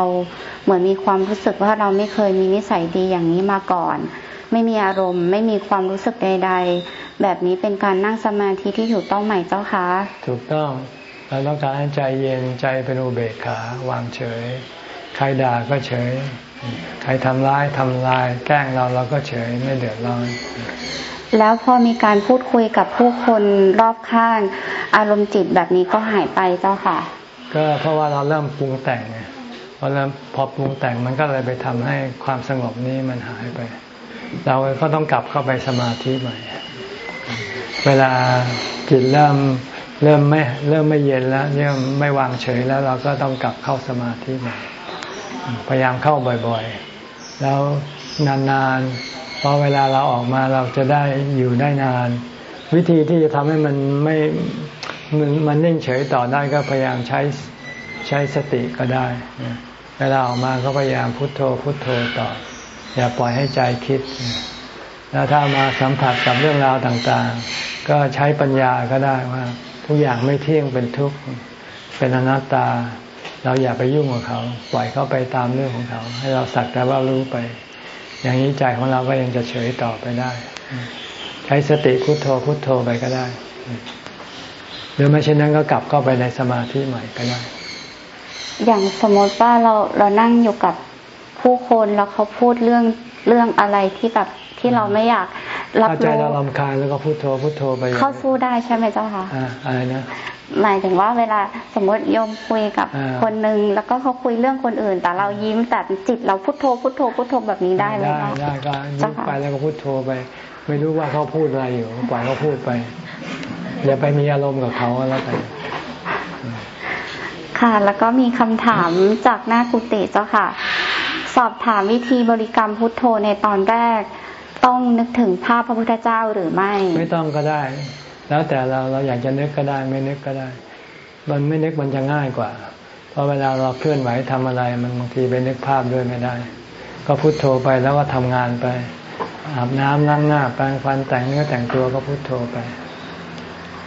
เหมือนมีความรู้สึกว่าเราไม่เคยมีนิสัยดีอย่างนี้มาก่อน ไม่มีอารมณ์ ไม่มีความรู้สึกใด ๆ แบบนี้เป็นการนั่งสมาธิที่ถูกต้องไหมเจ้าคะถูกต้องเราต้องการให้ใจเย็นใจเป็นอุเบกขาวางเฉย ใครด่าก็เฉย ใครทำร้ายทำลาย แกล้งเราเราก็เฉยไม่เดือดร้อนแล้วพอมีการพูดคุยกับผู้คนรอบข้าง อารมณ์จิตแบบนี้ก็หายไปเจ้าค่ะ ก็เพราะว่าเราเริ่มปรุงแต่งไงพอเริ่มพอปรุงแต่งมันก็เลยไปทำให้ความสงบนี้มันหายไป เราก็ต้องกลับเข้าไปสมาธิใหม่ เวลาจิตเริ่มเริ่มไม่เริ่มไม่เย็นแล้วเริ่มไม่วางเฉยแล้วเราก็ต้องกลับเข้าสมาธิใหม่ พยายามเข้าบ่อยๆ แล้วนานๆพอเวลาเราออกมาเราจะได้อยู่ได้นาน วิธีที่จะทำให้มันไม่มันมันนิ่งเฉยต่อได้ก็พยายามใช้ใช้สติก็ได้ เวลาออกมาก็พยายามพุโทโธพุโทโธต่อ อย่าปล่อยให้ใจคิด แล้วถ้ามาสัมผัสกับเรื่องราวต่างๆ ก็ใช้ปัญญาก็ได้ว่า ทุกอย่างไม่เที่ยงเป็นทุกข์เป็นอนัตตา เราอย่าไปยุ่งกับเขา ปล่อยเขาไปตามเรื่องของเขา ให้เราสักแต่ว่ารู้ไป อย่างนี้ใจของเราก็ยังจะเฉยต่อไปได้ ใช้สติพุโทโธพุโทโธไปก็ได้หรือไม่เช่นนั้นก็กลับเข้าไปในสมาธิใหม่ก็ได้ อย่างสมมติว่าเราเรานั่งอยู่กับ ผู้คนแล้วเขาพูดเรื่องเรื่องอะไรที่แบบที่เราไม่อยากถ้าใจเราลำคาญแล้วก็พุโทโธพุโทโธไปเข้าสู้ได้ใช่ไหมเจ้าค่ะอะไรนะหมายถึงว่าเวลาสมมติโยมคุยกับคนหนึ่งแล้วก็เขาคุยเรื่องคนอื่น แต่เรายิ้มแต่จิตเราพุโทโธพุโทโธพุโทโธแบบนี้ได้ไหมคะได้ได้ก็ยิ้มไปแล้วก็พุโทโธไป ไม่รู้ว่าเขาพูดอะไรอยู่ปล่อยเขาพูดไปอย่าไปมีอารมณ์กับเขาแล้วกันค่ะ แล้วก็มีคำถามจากหน้ากุฏิเจ้าค่ะ สอบถามวิธีบริกรรมพุทโธในตอนแรก ต้องนึกถึงภาพพระพุทธเจ้าหรือไม่ ไม่ต้องก็ได้ แล้วแต่เราเราอยากจะนึกก็ได้ ไม่นึกก็ได้ มันไม่นึกมันจะง่ายกว่า เพราะเวลาเราเคลื่อนไหวทำอะไรมันบางทีไปนึกภาพด้วยไม่ได้ ก็พุโทโธไปแล้วก็ทำงานไป อาบน้ำล้างหน้าแปรงฟันแต่งเนื้อแต่งตัวก็พุโทโธไป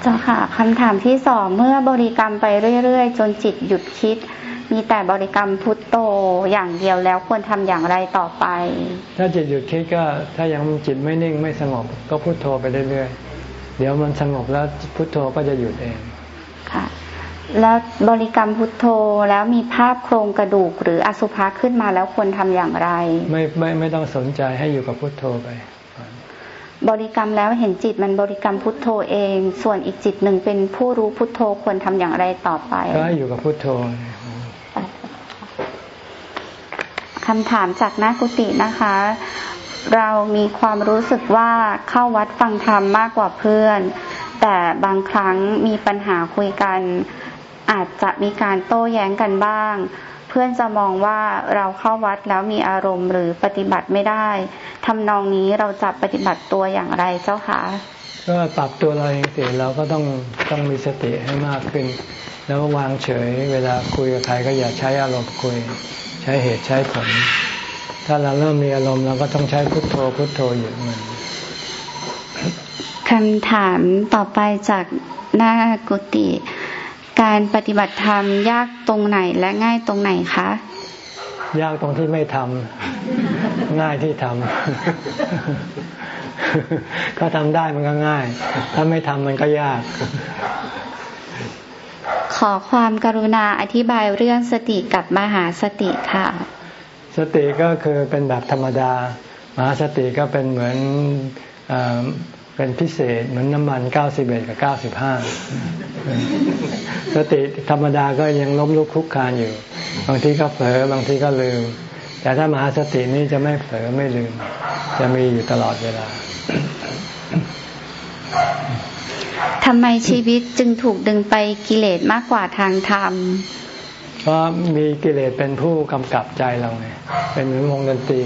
จ้าค่ะคำถามที่สองเมื่อบริกรรมไปเรื่อยๆ จนจิตหยุดคิด มีแต่บริกรรมพุทโธอย่างเดียวแล้วควรทำอย่างไรต่อไป ถ้าจิตหยุดคิดก็ถ้ายังจิตไม่นิ่งไม่สงบ ก็พุทโธไปเรื่อยๆเดี๋ยวมันสงบแล้วพุทโธก็จะหยุดเองค่ะ แล้วบริกรรมพุทโธแล้วมีภาพโครงกระดูก หรืออสุภะขึ้นมาแล้วควรทำอย่างไร ไม่ไม่ไม่ต้องสนใจให้อยู่กับพุทโธไปบริกรรมแล้วเห็นจิตมันบริกรรมพุทโธเอง ส่วนอีกจิตหนึ่งเป็นผู้รู้พุทโธควรทำอย่างไรต่อไป ก็อยู่กับพุทโธ คำถามจากนักกุฏินะคะ เรามีความรู้สึกว่าเข้าวัดฟังธรรมมากกว่าเพื่อน แต่บางครั้งมีปัญหาคุยกัน อาจจะมีการโต้แย้งกันบ้าง เพื่อนจะมองว่าเราเข้าวัดแล้วมีอารมณ์หรือปฏิบัติไม่ได้ทำนองนี้เราจะปฏิบัติตัวอย่างไรเจ้าคะก็ปรับตัวเราเองสิเราก็ต้องต้องมีสติให้มากขึ้น แล้ววางเฉย เวลาคุยกับใครก็อย่าใช้อารมณ์คุย ใช้เหตุใช้ผล ถ้าเราเริ่มมีอารมณ์เราก็ต้องใช้พุทโธพุทโธอยู่มันคำถามต่อไปจากหน้ากุฏิการปฏิบัติธรรมยากตรงไหนและง่ายตรงไหนคะ ยากตรงที่ไม่ทำง่ายที่ทำก็ทำได้มันก็ง่าย ถ้าไม่ทำมันก็ยาก ขอความกรุณาอธิบายเรื่องสติกับมหาสติค่ะ สติก็คือเป็นแบบธรรมดา มหาสติก็เป็นเหมือนเป็นพิเศษเหมือนน้ำมันเก้าสิบเอ็ดกับเก้าสิบห้าสติธรรมดาก็ยังล้มลุกคลุกคานอยู่ บางทีก็เผลอบางทีก็ลืม แต่ถ้ามหาสตินี้จะไม่เผลอไม่ลืม จะมีอยู่ตลอดเวลา ทำไมชีวิตจึงถูกดึงไปกิเลสมากกว่าทางธรรม เพราะมีกิเลสเป็นผู้กำกับใจเราไงเป็นเหมือนวงดนตรี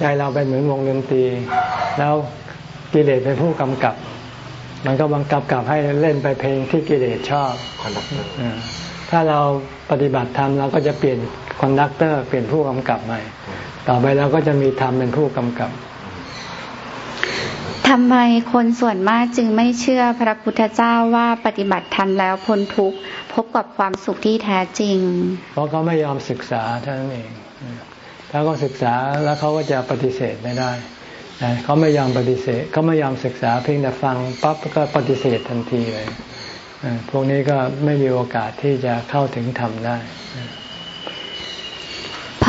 ใจเราเป็นเหมือนวงดนตรี แล้วกิเลสเป็นผู้กำกับ มันก็บังคับกับให้เล่นไปเพลงที่กิเลสชอบถ้าเราปฏิบัติธรรมเราก็จะเปลี่ยน conductor เปลี่ยนผู้กำกับใหม่ ต่อไปเราก็จะมีธรรมเป็นผู้กำกับ ทำไมคนส่วนมากจึงไม่เชื่อพระพุทธเจ้าว่าปฏิบัติธรรมแล้วพ้นทุกข์พบกับความสุขที่แท้จริง เพราะเขาไม่ยอมศึกษาเท่านั้นเอง ถ้าเขาศึกษาแล้วเขาก็จะปฏิเสธไม่ได้เขาไม่ยอมปฏิเสธเขาไม่ยอมศึกษาเพียงแต่ฟังปั๊บก็ปฏิเสธทันทีเลยพวกนี้ก็ไม่มีโอกาสที่จะเข้าถึงธรรมได้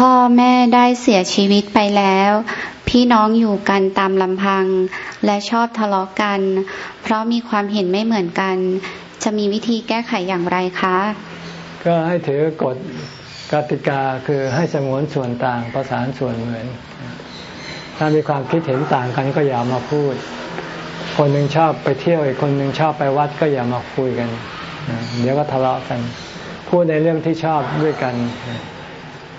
พ่อแม่ได้เสียชีวิตไปแล้ว พี่น้องอยู่กันตามลำพัง และชอบทะเลาะกัน เพราะมีความเห็นไม่เหมือนกัน จะมีวิธีแก้ไขอย่างไรคะ ก็ให้ถือกฎกติกาคือให้สงวนส่วนต่างประสานส่วนเหมือน ถ้ามีความคิดเห็นต่างกันก็อย่ามาพูด คนหนึ่งชอบไปเที่ยวอีกคนหนึ่งชอบไปวัดก็อย่ามาคุยกัน เดี๋ยวก็ทะเลาะกัน พูดในเรื่องที่ชอบด้วยกัน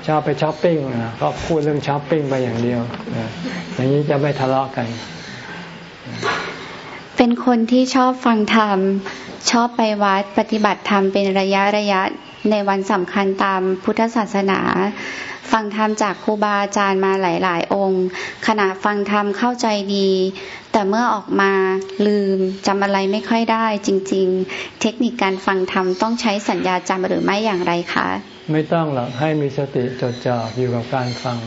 ชอบไปช้อปปิ้งก็พูดเรื่องช้อปปิ้งไปอย่างเดียวอย่างนี้จะไม่ทะเลาะกัน เป็นคนที่ชอบฟังธรรม ชอบไปวัดปฏิบัติธรรมเป็นระยะระยะในวันสำคัญตามพุทธศาสนา ฟังธรรมจากครูบาอาจารย์มาหลาย ๆ องค์ ขณะฟังธรรมเข้าใจดี แต่เมื่อออกมาลืมจำอะไรไม่ค่อยได้ จริง ๆ เทคนิคการฟังธรรมต้องใช้สัญญาจำหรือไม่อย่างไรคะ ไม่ต้องหรอกให้มีสติจดจ่ออยู่กับการฟัง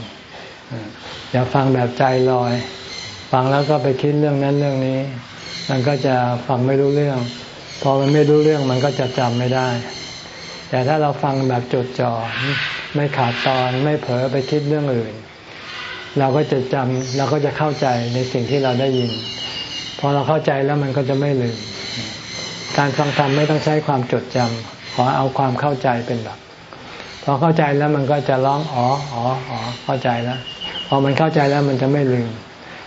อย่าฟังแบบใจลอย ฟังแล้วก็ไปคิดเรื่องนั้นเรื่องนี้ มันก็จะฟังไม่รู้เรื่อง พอมันไม่รู้เรื่องมันก็จะจำไม่ได้ แต่ถ้าเราฟังแบบจดจ่อ ไม่ขาดตอนไม่เผลอไปคิดเรื่องอื่น เราก็จะจำเราก็จะเข้าใจในสิ่งที่เราได้ยิน พอเราเข้าใจแล้วมันก็จะไม่ลืม การฟังธรรมไม่ต้องใช้ความจดจำขอเอาความเข้าใจเป็นหลักพอเข้าใจแล้วมันก็จะร้องอ๋ออ๋ออ๋อเข้าใจแล้ว พอมันเข้าใจแล้วมันจะไม่ลืม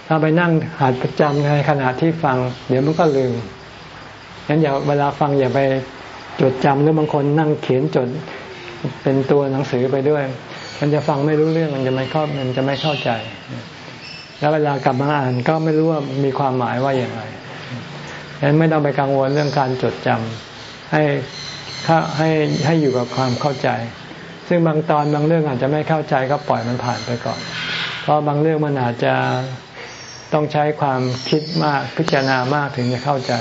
ถ้าไปนั่งหัดประจำในขณะที่ฟัง เดี๋ยวมันก็ลืมงั้นอย่าเวลาฟังอย่าไปจดจำหรือบางคนนั่งเขียนจด เป็นตัวหนังสือไปด้วย มันจะฟังไม่รู้เรื่องมันจะไม่เข้ามันจะไม่เข้าใจ แล้วเวลากลับมาอ่านก็ไม่รู้ว่ามีความหมายว่าอย่างไรฉะนั้นไม่ต้องไปกังวลเรื่องการจดจำให้ให้ให้อยู่กับความเข้าใจ ซึ่งบางตอนบางเรื่องอาจจะไม่เข้าใจก็ปล่อยมันผ่านไปก่อน เพราะบางเรื่องมันอาจจะต้องใช้ความคิดมากพิจารณามากถึงจะเข้าใจ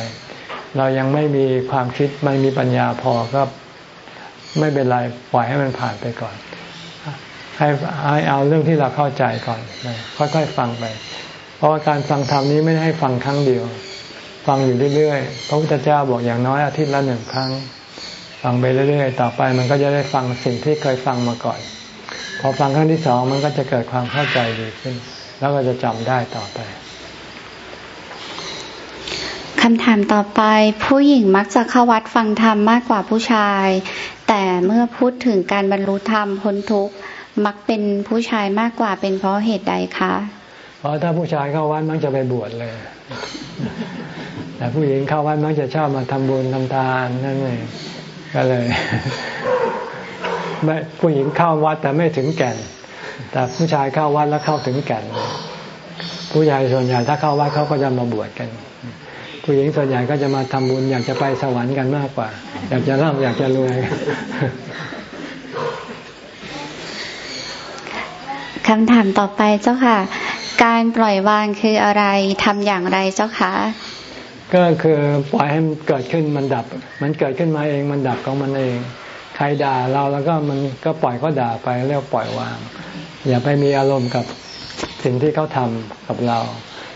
เรายังไม่มีความคิดไม่มีปัญญาพอก็ ไม่เป็นไรปล่อยให้มันผ่านไปก่อน ให้ให้เอาเรื่องที่เราเข้าใจก่อนค่อยๆฟังไป เพราะว่าการฟังธรรมนี้ไม่ได้ให้ฟังครั้งเดียว ฟังอยู่เรื่อยๆพระพุทธเจ้าบอกอย่างน้อยอาทิตย์ละหนึ่งครั้ง ฟังไปเรื่อยๆ ต่อไปมันก็จะได้ฟังสิ่งที่เคยฟังมาก่อน พอฟังครั้งที่สองมันก็จะเกิดความเข้าใจดีขึ้น แล้วก็จะจำได้ต่อไปคำถามต่อไปผู้หญิงมักจะเข้าวัดฟังธรรมมากกว่าผู้ชาย แต่เมื่อพูดถึงการบรรลุธรรมพ้นทุกข์มักเป็นผู้ชายมากกว่าเป็นเพราะเหตุใดคะเพราะถ้าผู้ชายเข้าวัดมักจะไปบวชเลย แต่ผู้หญิงเข้าวัดมักจะชอบมาทำบุญทำทานนั่นเองก็เลยไม่ผู้หญิงเข้าวัดแต่ไม่ถึงแก่น แต่ผู้ชายเข้าวัดแล้วเข้าถึงแก่น ผู้ใหญ่ส่วนใหญ่ถ้าเข้าวัดเขาก็จะมาบวชกัน ผู้หญิงส่วนใหญ่ก็จะมาทำบุญ อยากจะไปสวรรค์กันมากกว่า อยากจะร่ำอยากจะรวยคำถามต่อไปเจ้าค่ะ การปล่อยวางคืออะไรทำอย่างไรเจ้าคะก็คือปล่อยให้มันเกิดขึ้นมันดับ มันเกิดขึ้นมาเองมันดับของมันเอง ใครด่าเราแล้วก็มันก็ปล่อยก็ด่าไปเรียกปล่อยวาง อย่าไปมีอารมณ์กับสิ่งที่เขาทำกับเรา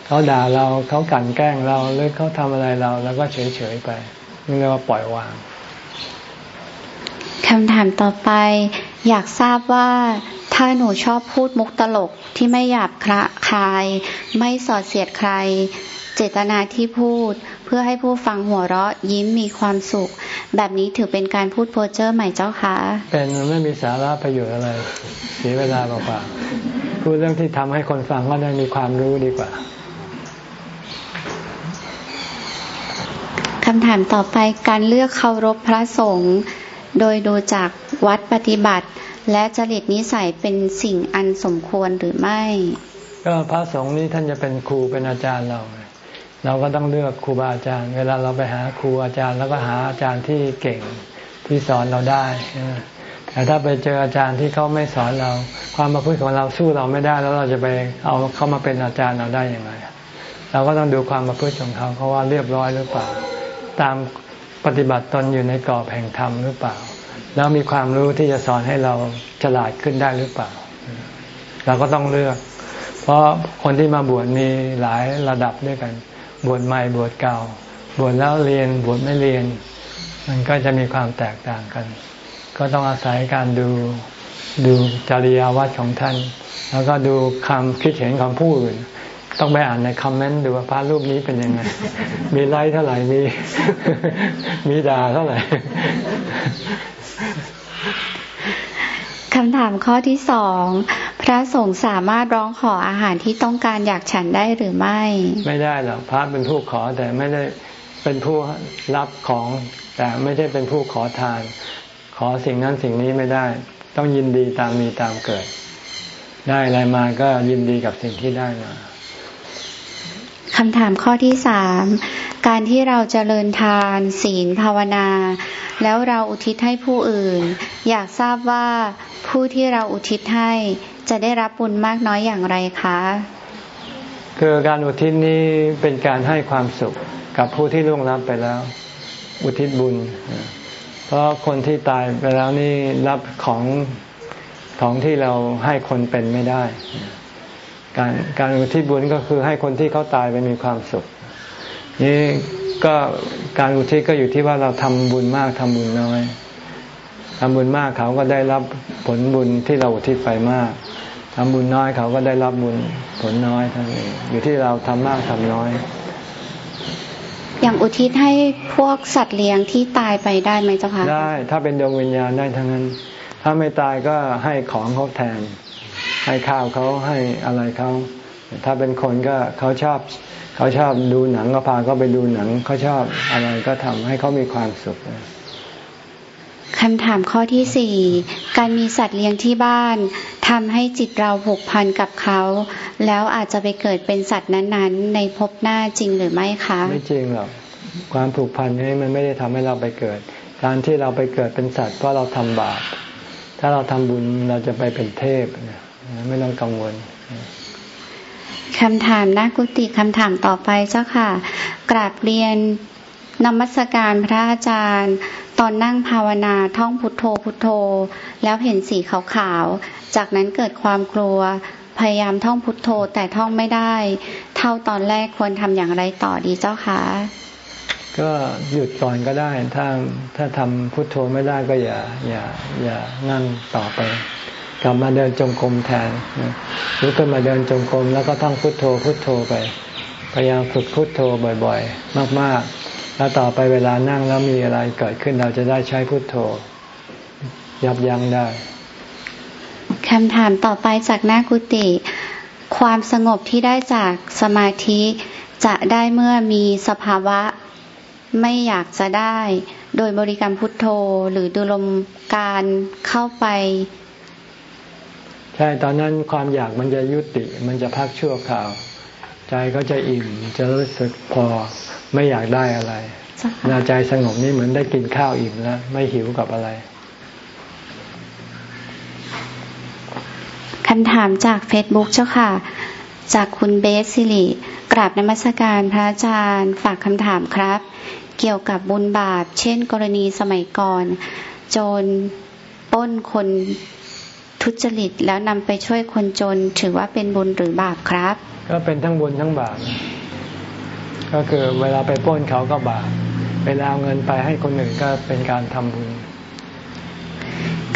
เขาด่าเราเขากั่นแกล้งเราหรือเขาทำอะไรเราแล้วก็เฉยๆไปนี่เรียกว่าปล่อยวางคำถามต่อไป อยากทราบว่าถ้าหนูชอบพูดมุกตลกที่ไม่หยาบคาย ไม่สอดเสียดใคร เจตนาที่พูด เพื่อให้ผู้ฟังหัวเราะยิ้มมีความสุข แบบนี้ถือเป็นการพูดโพเจอร์ใหม่เจ้าคะเป็นไม่มีสาระประโยชน์อะไรเสียเวลาเปล่าๆพูดเรื่องที่ทำให้คนฟังก็ได้มีความรู้ดีกว่า คำถามต่อไปการเลือกเคารพพระสงฆ์โดยดูจากวัดปฏิบัติ และจริตนิสัยเป็นสิ่งอันสมควรหรือไม่ ก็พระสงฆ์นี้ท่านจะเป็นครูเป็นอาจารย์เรา เราก็ต้องเลือกครูบาอาจารย์ เวลาเราไปหาครูอาจารย์แล้วก็หาอาจารย์ที่เก่งที่สอนเราได้แต่ถ้าไปเจออาจารย์ที่เขาไม่สอนเรา ความประพฤติของเราสู้เราไม่ได้แล้วเราจะไปเอาเขามาเป็นอาจารย์เราได้อย่างไรเราก็ต้องดูความประพฤติของเขาเขาว่าเรียบร้อยหรือเปล่า ตามปฏิบัติตนอยู่ในกรอบแห่งธรรมหรือเปล่า แล้วมีความรู้ที่จะสอนให้เราฉลาดขึ้นได้หรือเปล่า เราก็ต้องเลือก เพราะคนที่มาบวชมีหลายระดับด้วยกัน บวชใหม่บวชเก่า บวชแล้วเรียนบวชไม่เรียน มันก็จะมีความแตกต่างกัน ก็ต้องอาศัยการดูดูจริยวัตรของท่าน แล้วก็ดูคำคิดเห็นของผู้อื่น ต้องไปอ่านในคอมเมนต์ดูว่าพระรูปนี้เป็นยังไง มีไลค์เท่าไหร่ มี มีด่าเท่าไหร่คำถามข้อที่สอง พระสงฆ์สามารถร้องขออาหารที่ต้องการอยากฉันได้หรือไม่ ไม่ได้หรอกพระเป็นผู้ขอแต่ไม่ได้เป็นผู้รับของ แต่ไม่ใช่เป็นผู้ขอทาน ขอสิ่งนั้นสิ่งนี้ไม่ได้ ต้องยินดีตามมีตามเกิด ได้อะไรมาก็ยินดีกับสิ่งที่ได้มา คำถามข้อที่สามการที่เราจเจริญทาน ศีลภาวนา แล้วเราอุทิศให้ผู้อื่น อยากทราบว่าผู้ที่เราอุทิศให้จะได้รับบุญมากน้อยอย่างไรคะคือการอุทิศนี้เป็นการให้ความสุขกับผู้ที่ล่วงลับไปแล้ว อุทิศบุญ เพราะคนที่ตายไปแล้วนี่รับของของที่เราให้คนเป็นไม่ได้ การการอุทิศบุญก็คือให้คนที่เขาตายไปมีความสุข นี่ก็การอุทิศก็อยู่ที่ว่าเราทำบุญมากทำบุญน้อยทำบุญมากเขาก็ได้รับผลบุญที่เราอุทิศไปมากททำบุญน้อยเขาก็ได้รับบุญผลน้อยเท่านี้อยู่ที่เราทำมากทำน้อย อย่างอุทิศให้พวกสัตว์เลี้ยงที่ตายไปได้ไหมเจ้าคะได้ ถ้าเป็นดวงวิญญาณได้ทั้งนั้น ถ้าไม่ตายก็ให้ของเขาแทน ให้ข้าวเขาให้อะไรเขาถ้าเป็นคนก็เขาชอบเขาชอบดูหนังก็พาเขาไปดูหนังเขาชอบอะไรก็ทำให้เขามีความสุขคำถามข้อที่สี่การมีสัตว์เลี้ยงที่บ้านทำให้จิตเราผูกพันกับเขา แล้วอาจจะไปเกิดเป็นสัตว์นั้นๆ ในภพหน้าจริงหรือไม่คะ ไม่จริงหรอกความผูกพันนี้มันไม่ได้ทำให้เราไปเกิด การที่เราไปเกิดเป็นสัตว์เพราะเราทำบาปถ้าเราทำบุญเราจะไปเป็นเทพ ไม่ต้องกังวลคำถามนักกุติคำถามต่อไปเจ้าค่ะ กราบเรียนนมัสการพระอาจารย์ ตอนนั่งภาวนาท่องพุทโธพุทโธ แล้วเห็นสีขาวๆ จากนั้นเกิดความกลัว พยายามท่องพุทโธแต่ท่องไม่ได้ เท่าตอนแรกควรทำอย่างไรต่อดีเจ้าคะก็หยุดก่อนก็ได้ ถ้าถ้าทำพุทโธไม่ได้ก็อย่าอย่าอย่านั่งต่อไป กลับมาเดินจงกรมแทนลุกขึ้นมาเดินจงกรมแล้วก็ท่องพุทโธพุทโธไป พยายามฝึกพุทโธบ่อยๆ มากๆ แล้วต่อไปเวลานั่งแล้วมีอะไรเกิดขึ้นเราจะได้ใช้พุทโธ ยับยั้งได้คำถามต่อไปจากหน้ากุฏิความสงบที่ได้จากสมาธิจะได้เมื่อมีสภาวะไม่อยากจะได้ โดยบริกรรมพุทโธหรือดูลมการเข้าไป ใช่ตอนนั้นความอยากมันจะยุติ มันจะพักชั่วคราว ใจก็จะอิ่มจะรู้สึกพอไม่อยากได้อะไรนาใจสงบนี่เหมือนได้กินข้าวอิ่มแล้วไม่หิวกับอะไรคำถามจากเฟซบุ๊กเจ้าค่ะ จากคุณเบสซิลิกราบนมัสการพระอาจารย์ฝากคำถามครับ เกี่ยวกับบุญบาป เช่น กรณีสมัยก่อน โจรปล้นคน ทุจริตแล้วนำไปช่วยคนจน ถือว่าเป็นบุญหรือบาปครับ ก็เป็นทั้งบุญทั้งบาปก็คือเวลาไปปล้นเขาก็บาปเวลาเอาเงินไปให้คนอื่นก็เป็นการทำบุญ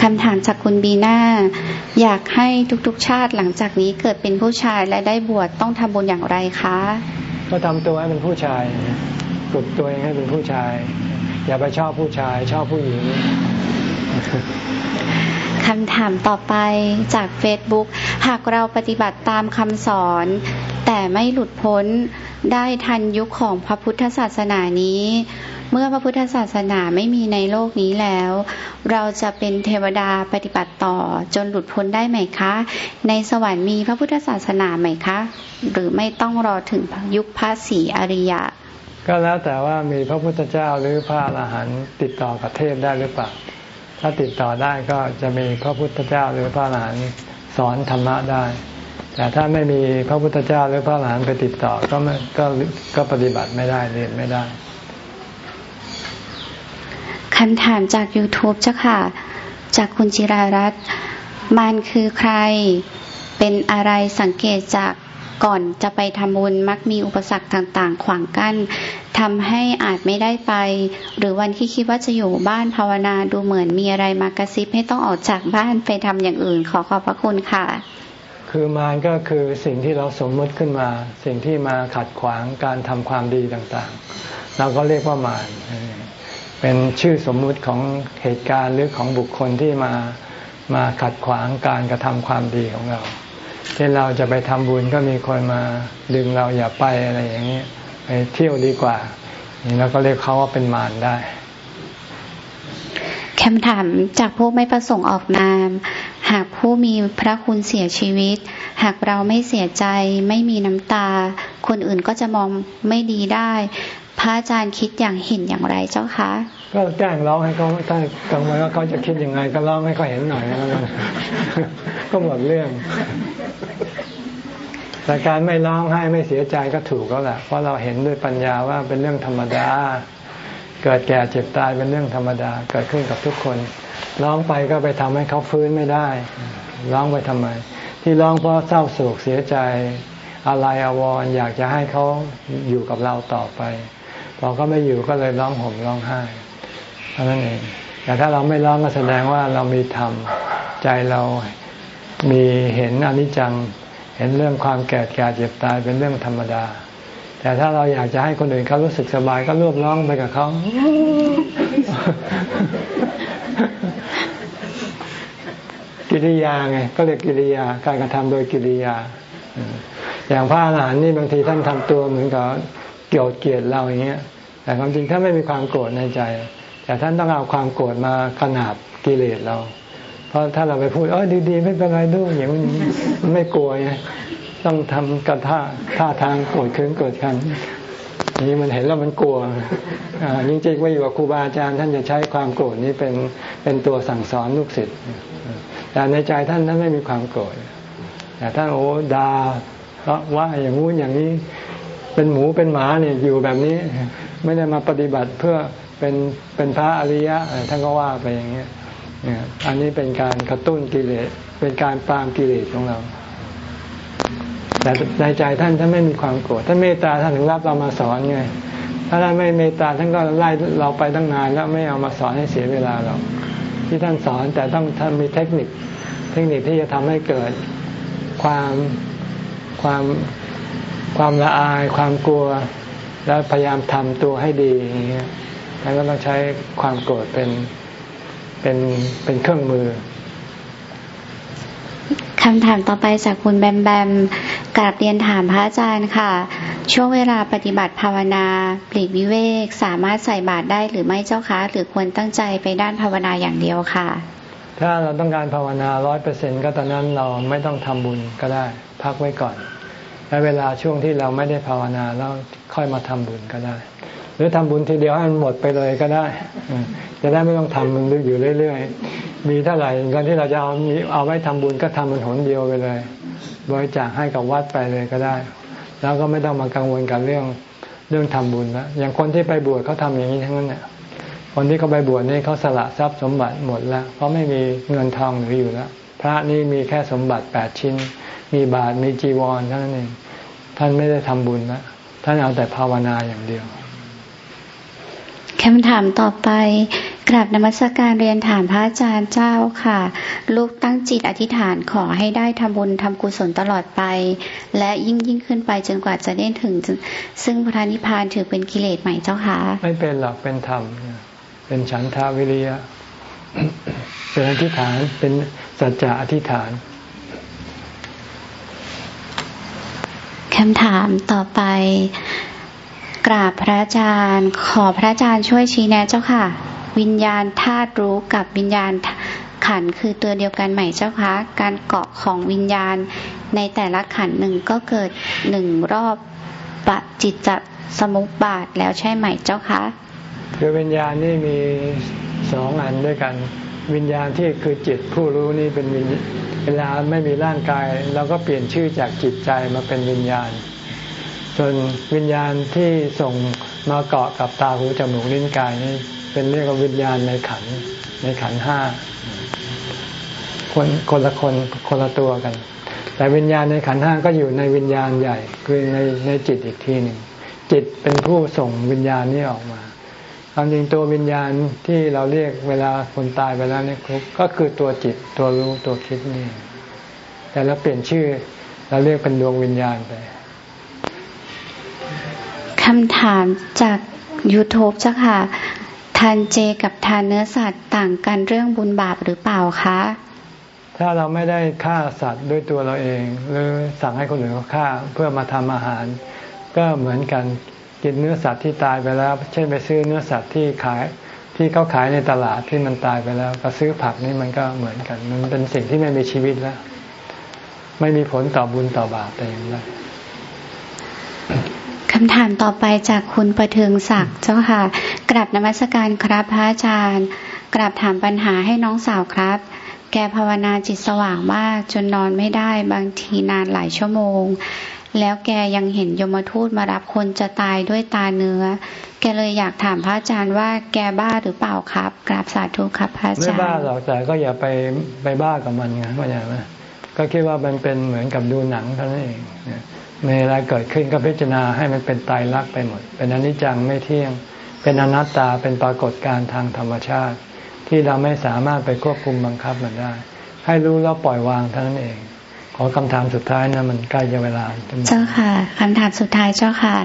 คำถามจากคุณบีน่าอยากให้ทุกๆ ชาติหลังจากนี้เกิดเป็นผู้ชายและได้บวชต้องทำบุญอย่างไรคะ ก็ทำตัวให้เป็นผู้ชายฝึกตัวเองให้เป็นผู้ชาย อย่าไปชอบผู้ชาย ชอบผู้หญิง คำถามต่อไปจากเฟซบุ๊กหากเราปฏิบัติตามคำสอน แต่ไม่หลุดพ้นได้ทันยุคของพระพุทธศาสนานี้ เมื่อพระพุทธศาสนาไม่มีในโลกนี้แล้ว เราจะเป็นเทวดาปฏิบัติต่อจนหลุดพ้นได้ไหมคะ ในสวรรค์มีพระพุทธศาสนาไหมคะ หรือไม่ต้องรอถึงยุคพระศรีอริยะ ก็แล้วแต่ว่ามีพระพุทธเจ้าหรือพระอรหันต์ติดต่อกับเทพได้หรือเปล่า ถ้าติดต่อได้ก็จะมีพระพุทธเจ้าหรือพระหลานสอนธรรมะได้ แต่ถ้าไม่มีพระพุทธเจ้าหรือพระหลานไปติดต่อก็ไม่ก็ก็ปฏิบัติไม่ได้เรียนไม่ได้คำถามจาก YouTube เจ้าค่ะ จากคุณจิรารัตน์มันคือใคร เป็นอะไรสังเกตจาก ก่อนจะไปทำบุญมักมีอุปสรรคต่างๆ ขวางกั้นทำให้อาจไม่ได้ไป หรือวันที่คิดว่าจะอยู่บ้านภาวนาดูเหมือนมีอะไรมากระซิบให้ต้องออกจากบ้านไปทำอย่างอื่น ขอขอบพระคุณค่ะ คือมารก็คือสิ่งที่เราสมมติขึ้นมา สิ่งที่มาขัดขวางการทำความดีต่างๆ เราก็เรียกว่ามารเป็นชื่อสมมุติของเหตุการณ์หรือของบุคคลที่มามาขัดขวางการกระทำความดีของเรา เช่นเราจะไปทำบุญก็มีคนมาดึงเราอย่าไปอะไรอย่างนี้ไปเที่ยวดีกว่า นี่เราก็เรียกเขาว่าเป็นมารได้คำถามจากผู้ไม่ประสงค์ออกนาม หากผู้มีพระคุณเสียชีวิต หากเราไม่เสียใจ ไม่มีน้ำตา คนอื่นก็จะมองไม่ดีได้ พระอาจารย์คิดอย่างเห็นอย่างไรเจ้าคะ ก็แจ้งร้องให้เขาถ้ากังวลว่าเขาจะคิดยังไง ก็ร้องให้เขาเห็นหน่อยแล้วกันก็หมดเรื่อง แต่การไม่ร้องไห้ไม่เสียใจก็ถูกแล้วแหละเพราะเราเห็นด้วยปัญญาว่าเป็นเรื่องธรรมดา เกิดแก่เจ็บตายเป็นเรื่องธรรมดา เกิดขึ้นกับทุกคนร้องไปก็ไปทำให้เขาฟื้นไม่ได้ร้องไปทำไม ที่ร้องเพราะเศร้าโศกเสียใจอะไรอาวรอยากจะให้เขาอยู่กับเราต่อไปพอเขาไม่อยู่ก็เลยร้องห่มร้องไห้ เท่านั้นเอง แต่ถ้าเราไม่ร้องก็แสดงว่าเรามีธรรม ใจเรามีเห็นอนิจจัง เห็นเรื่องความแก่แก่เจ็บตายเป็นเรื่องธรรมดา แต่ถ้าเราอยากจะให้คนอื่นเขารู้สึกสบายก็รวบร้องไปกับเขา กิริยาไง ก็เรียกกิริยา การกระทำโดยกิริยา อย่างพระอรหันต์นี่บางทีท่านทำตัวเหมือนกับเกี่ยวเกลียดเราอย่างเงี้ยแต่ความจริงท่าไม่มีความโกรธในใจ แต่ท่านต้องเอาความโกรธมาขนาบกิเลสเรา เพราะถ้าเราไปพูดเออดีๆ ไม่เป็นไรด้วยอย่างนี้มันไม่กลัวไงต้องทำกระท่าท่าทางโกรธเคืองเกิดขันนี่มันเห็นแล้วมันกลัวจริงๆว่าอยู่กับครูบาอาจารย์ ท่านจะใช้ความโกรธนี้เป็นเป็นตัวสั่งสอนลูกศิษย์แต่ในใจท่านท่านไม่มีความโกรธแต่ท่านโอ้ดาเพราะว่าอย่างงู้นอย่างนี้ เป็นหมูเป็นหมาเนี่ยอยู่แบบนี้ ไม่ได้มาปฏิบัติเพื่อ เป็นเป็นพระอริยะท่านก็ว่าไปอย่างเงี้ยอันนี้เป็นการกระตุ้นกิเลส เป็นการปรามกิเลสของเรา แต่ในใจท่านท่านไม่มีความโกรธท่านเมตตาท่านถึงรับเรามาสอนไง ถ้าท่านไม่เมตตาท่านก็ไล่เราไปตั้งนานแล้วไม่เอามาสอนให้เสียเวลาเรา ที่ท่านสอนแต่ต้องท่านมีเทคนิค เทคนิคที่จะทำให้เกิดความความความละอาย ความกลัว แล้วพยายามทำตัวให้ดีอย่างเงี้ย แล้วก็ต้องใช้ความโกรธเป็นเป็นเป็นเครื่องมือคำถามต่อไปจากคุณแบมแบมกราบเรียนถามพระอาจารย์ค่ะ ช่วงเวลาปฏิบัติภาวนาปลีกวิเวก สามารถใส่บาตรได้หรือไม่เจ้าคะ หรือควรตั้งใจไปด้านภาวนาอย่างเดียวค่ะ ถ้าเราต้องการภาวนาร้อยเปอร์เซ็นก็ตอนนั้นเราไม่ต้องทำบุญก็ได้ พักไว้ก่อน และเวลาช่วงที่เราไม่ได้ภาวนาแล้วค่อยมาทำบุญก็ได้ หรือทำบุญทีเดียวให้มันหมดไปเลยก็ได้ จะได้ไม่ต้องทำมันอยู่เรื่อยๆ มีเท่าไหร่กันที่เราจะเอาเอาไว้ทำบุญก็ทำมันหนเดียวไปเลย บริจาคให้กับวัดไปเลยก็ได้ แล้วก็ไม่ต้องมากังวลกับเรื่องเรื่องทำบุญแล้วอย่างคนที่ไปบวชเขาทำอย่างนี้ทั้งนั้นเนี่ยคนที่เขาไปบวชนี่เขาสละทรัพย์สมบัติหมดแล้ว เพราะไม่มีเงินทองหรืออยู่แล้ว พระนี่มีแค่สมบัติแปดชิ้น มีบาทมีจีวรเท่านั้นเองท่านไม่ได้ทำบุญนะท่านเอาแต่ภาวนาอย่างเดียว คำถามต่อไปกราบนมัสการเรียนถามพระอาจารย์เจ้าค่ะ ลูกตั้งจิตอธิษฐานขอให้ได้ทำบุญทำกุศลตลอดไป และยิ่งยิ่งขึ้นไปจนกว่าจะได้ถึง ซึ่งพระนิพพานถือเป็นกิเลสใหม่เจ้าค่ะไม่เป็นหรอกเป็นธรรม เป็นฉันทาวิริยะเป็นอธิษฐานเป็นสัจจะอธิษฐานคำถามต่อไป กราบพระอาจารย์ ขอพระอาจารย์ช่วยชี้แนะเจ้าค่ะ วิญญาณธาตุรู้กับวิญญาณขันคือตัวเดียวกันไหมเจ้าคะ การเกาะของวิญญาณในแต่ละขันหนึ่งก็เกิดหนึ่งรอบปจิตจสมุปบาทแล้วใช่ไหมเจ้าคะคือวิญญาณนี่มีสองอันด้วยกัน วิญญาณที่คือจิตผู้รู้นี่เป็นวิญเวลาไม่มีร่างกายเราก็เปลี่ยนชื่อจากจิตใจมาเป็นวิญญาณ ส่วนวิญญาณที่ส่งมาเกาะกับตาหูจมูกลิ้นกายนี่เป็นเรียกว่าวิญญาณในขันในขันห้าคนคนละคนคนละตัวกัน แต่วิญญาณในขันห้าก็อยู่ในวิญญาณใหญ่ คือในในจิตอีกทีหนึ่งจิตเป็นผู้ส่งวิญญาณนี้ออกมาความจริงตัววิญญาณที่เราเรียกเวลาคนตายไปแล้วนี่ก็คือตัวจิตตัวรู้ตัวคิดนี่แต่เราเปลี่ยนชื่อเราเรียกเป็นดวงวิญญาณไปำถามจาก YouTube จ้าค่ะ ทานเจกับทานเนื้อสัตว์ต่างกันเรื่องบุญบาปหรือเปล่าคะ ถ้าเราไม่ได้ฆ่าสัตว์ด้วยตัวเราเอง หรือสั่งให้คนอื่นเขาฆ่าเพื่อมาทำอาหาร ก็เหมือนกันกินเนื้อสัตว์ที่ตายไปแล้ว เช่นไปซื้อเนื้อสัตว์ที่ขายที่เขาขายในตลาดที่มันตายไปแล้วก็ซื้อผักนี่มันก็เหมือนกัน มันเป็นสิ่งที่ไม่มีชีวิตแล้ว ไม่มีผลต่อบุญต่อบาปแต่อย่างไร คำถามต่อไปจากคุณประเทืองศักดิ์เจ้าค่ะ กราบนมัสการครับพระอาจารย์ กราบถามปัญหาให้น้องสาวครับ แกภาวนาจิตสว่างมากจนนอนไม่ได้บางทีนานหลายชั่วโมง แล้วแกยังเห็นยมทูตมารับคนจะตายด้วยตาเนื้อ แกเลยอยากถามพระอาจารย์ว่าแกบ้าหรือเปล่าครับ กราบสาธุครับพระอาจารย์ ไม่บ้าหรอกแต่ก็อย่าไปไปบ้ากับมันไงว่าอย่างไรก็คิดว่ามันเป็นเหมือนกับดูหนังเท่านั้นเอง มีอะไรเกิดขึ้นก็พิจารณาให้มันเป็นตายรักไปหมด เป็นอนิจจังไม่เที่ยง เป็นอนัตตาเป็นปรากฏการณ์ทางธรรมชาติ ที่เราไม่สามารถไปควบคุมบังคับมันได้ ให้รู้แล้วปล่อยวางเท่านั้นเอง ขอคำถามสุดท้ายนะมันใกล้จะเวลาเจ้าค่ะคำถามสุดท้ายเจ้าค่ะ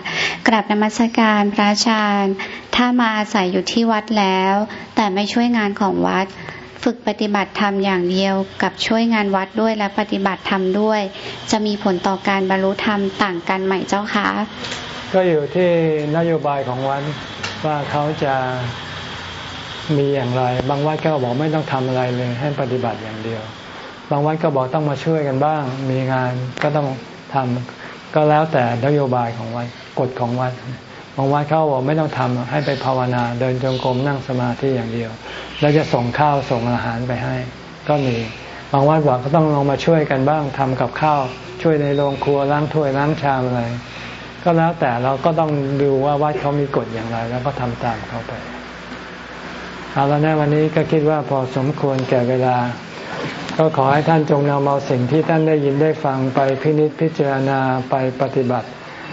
กราบนมัสการพระอาจารย์ถ้ามาอาศัยอยู่ที่วัดแล้ว แต่ไม่ช่วยงานของวัด ฝึกปฏิบัติธรรมอย่างเดียวกับช่วยงานวัดด้วยและปฏิบัติธรรมด้วย จะมีผลต่อการบรรลุธรรมต่างกันไหมเจ้าคะก็อยู่ที่นโยบายของวัดว่าเขาจะมีอย่างไร บางวัดก็บอกไม่ต้องทำอะไรเลยให้ปฏิบัติอย่างเดียว บางวัดก็บอกต้องมาช่วยกันบ้าง มีงานก็ต้องทำก็แล้วแต่นโยบายของวัดกฎของวัด บางวัดเขาบอกไม่ต้องทำให้ไปภาวนา เดินจงกรมนั่งสมาธิอย่างเดียว แล้วจะส่งข้าวส่งอาหารไปให้ ก็มี บางวัดบอกก็ต้องลงมาช่วยกันบ้างทำกับข้าว ช่วยในโรงครัวล้างถ้วยล้างชามอะไร ก็แล้วแต่เราก็ต้องดูว่าวัดเขามีกฎอย่างไร แล้วก็ทำตามเขาไปเอาแล้วนะวันนี้ก็คิดว่าพอสมควรแก่เวลา ก็ขอให้ท่านจงนำเอาสิ่งที่ท่านได้ยินได้ฟังไปพินิจพิจารณาไปปฏิบัติ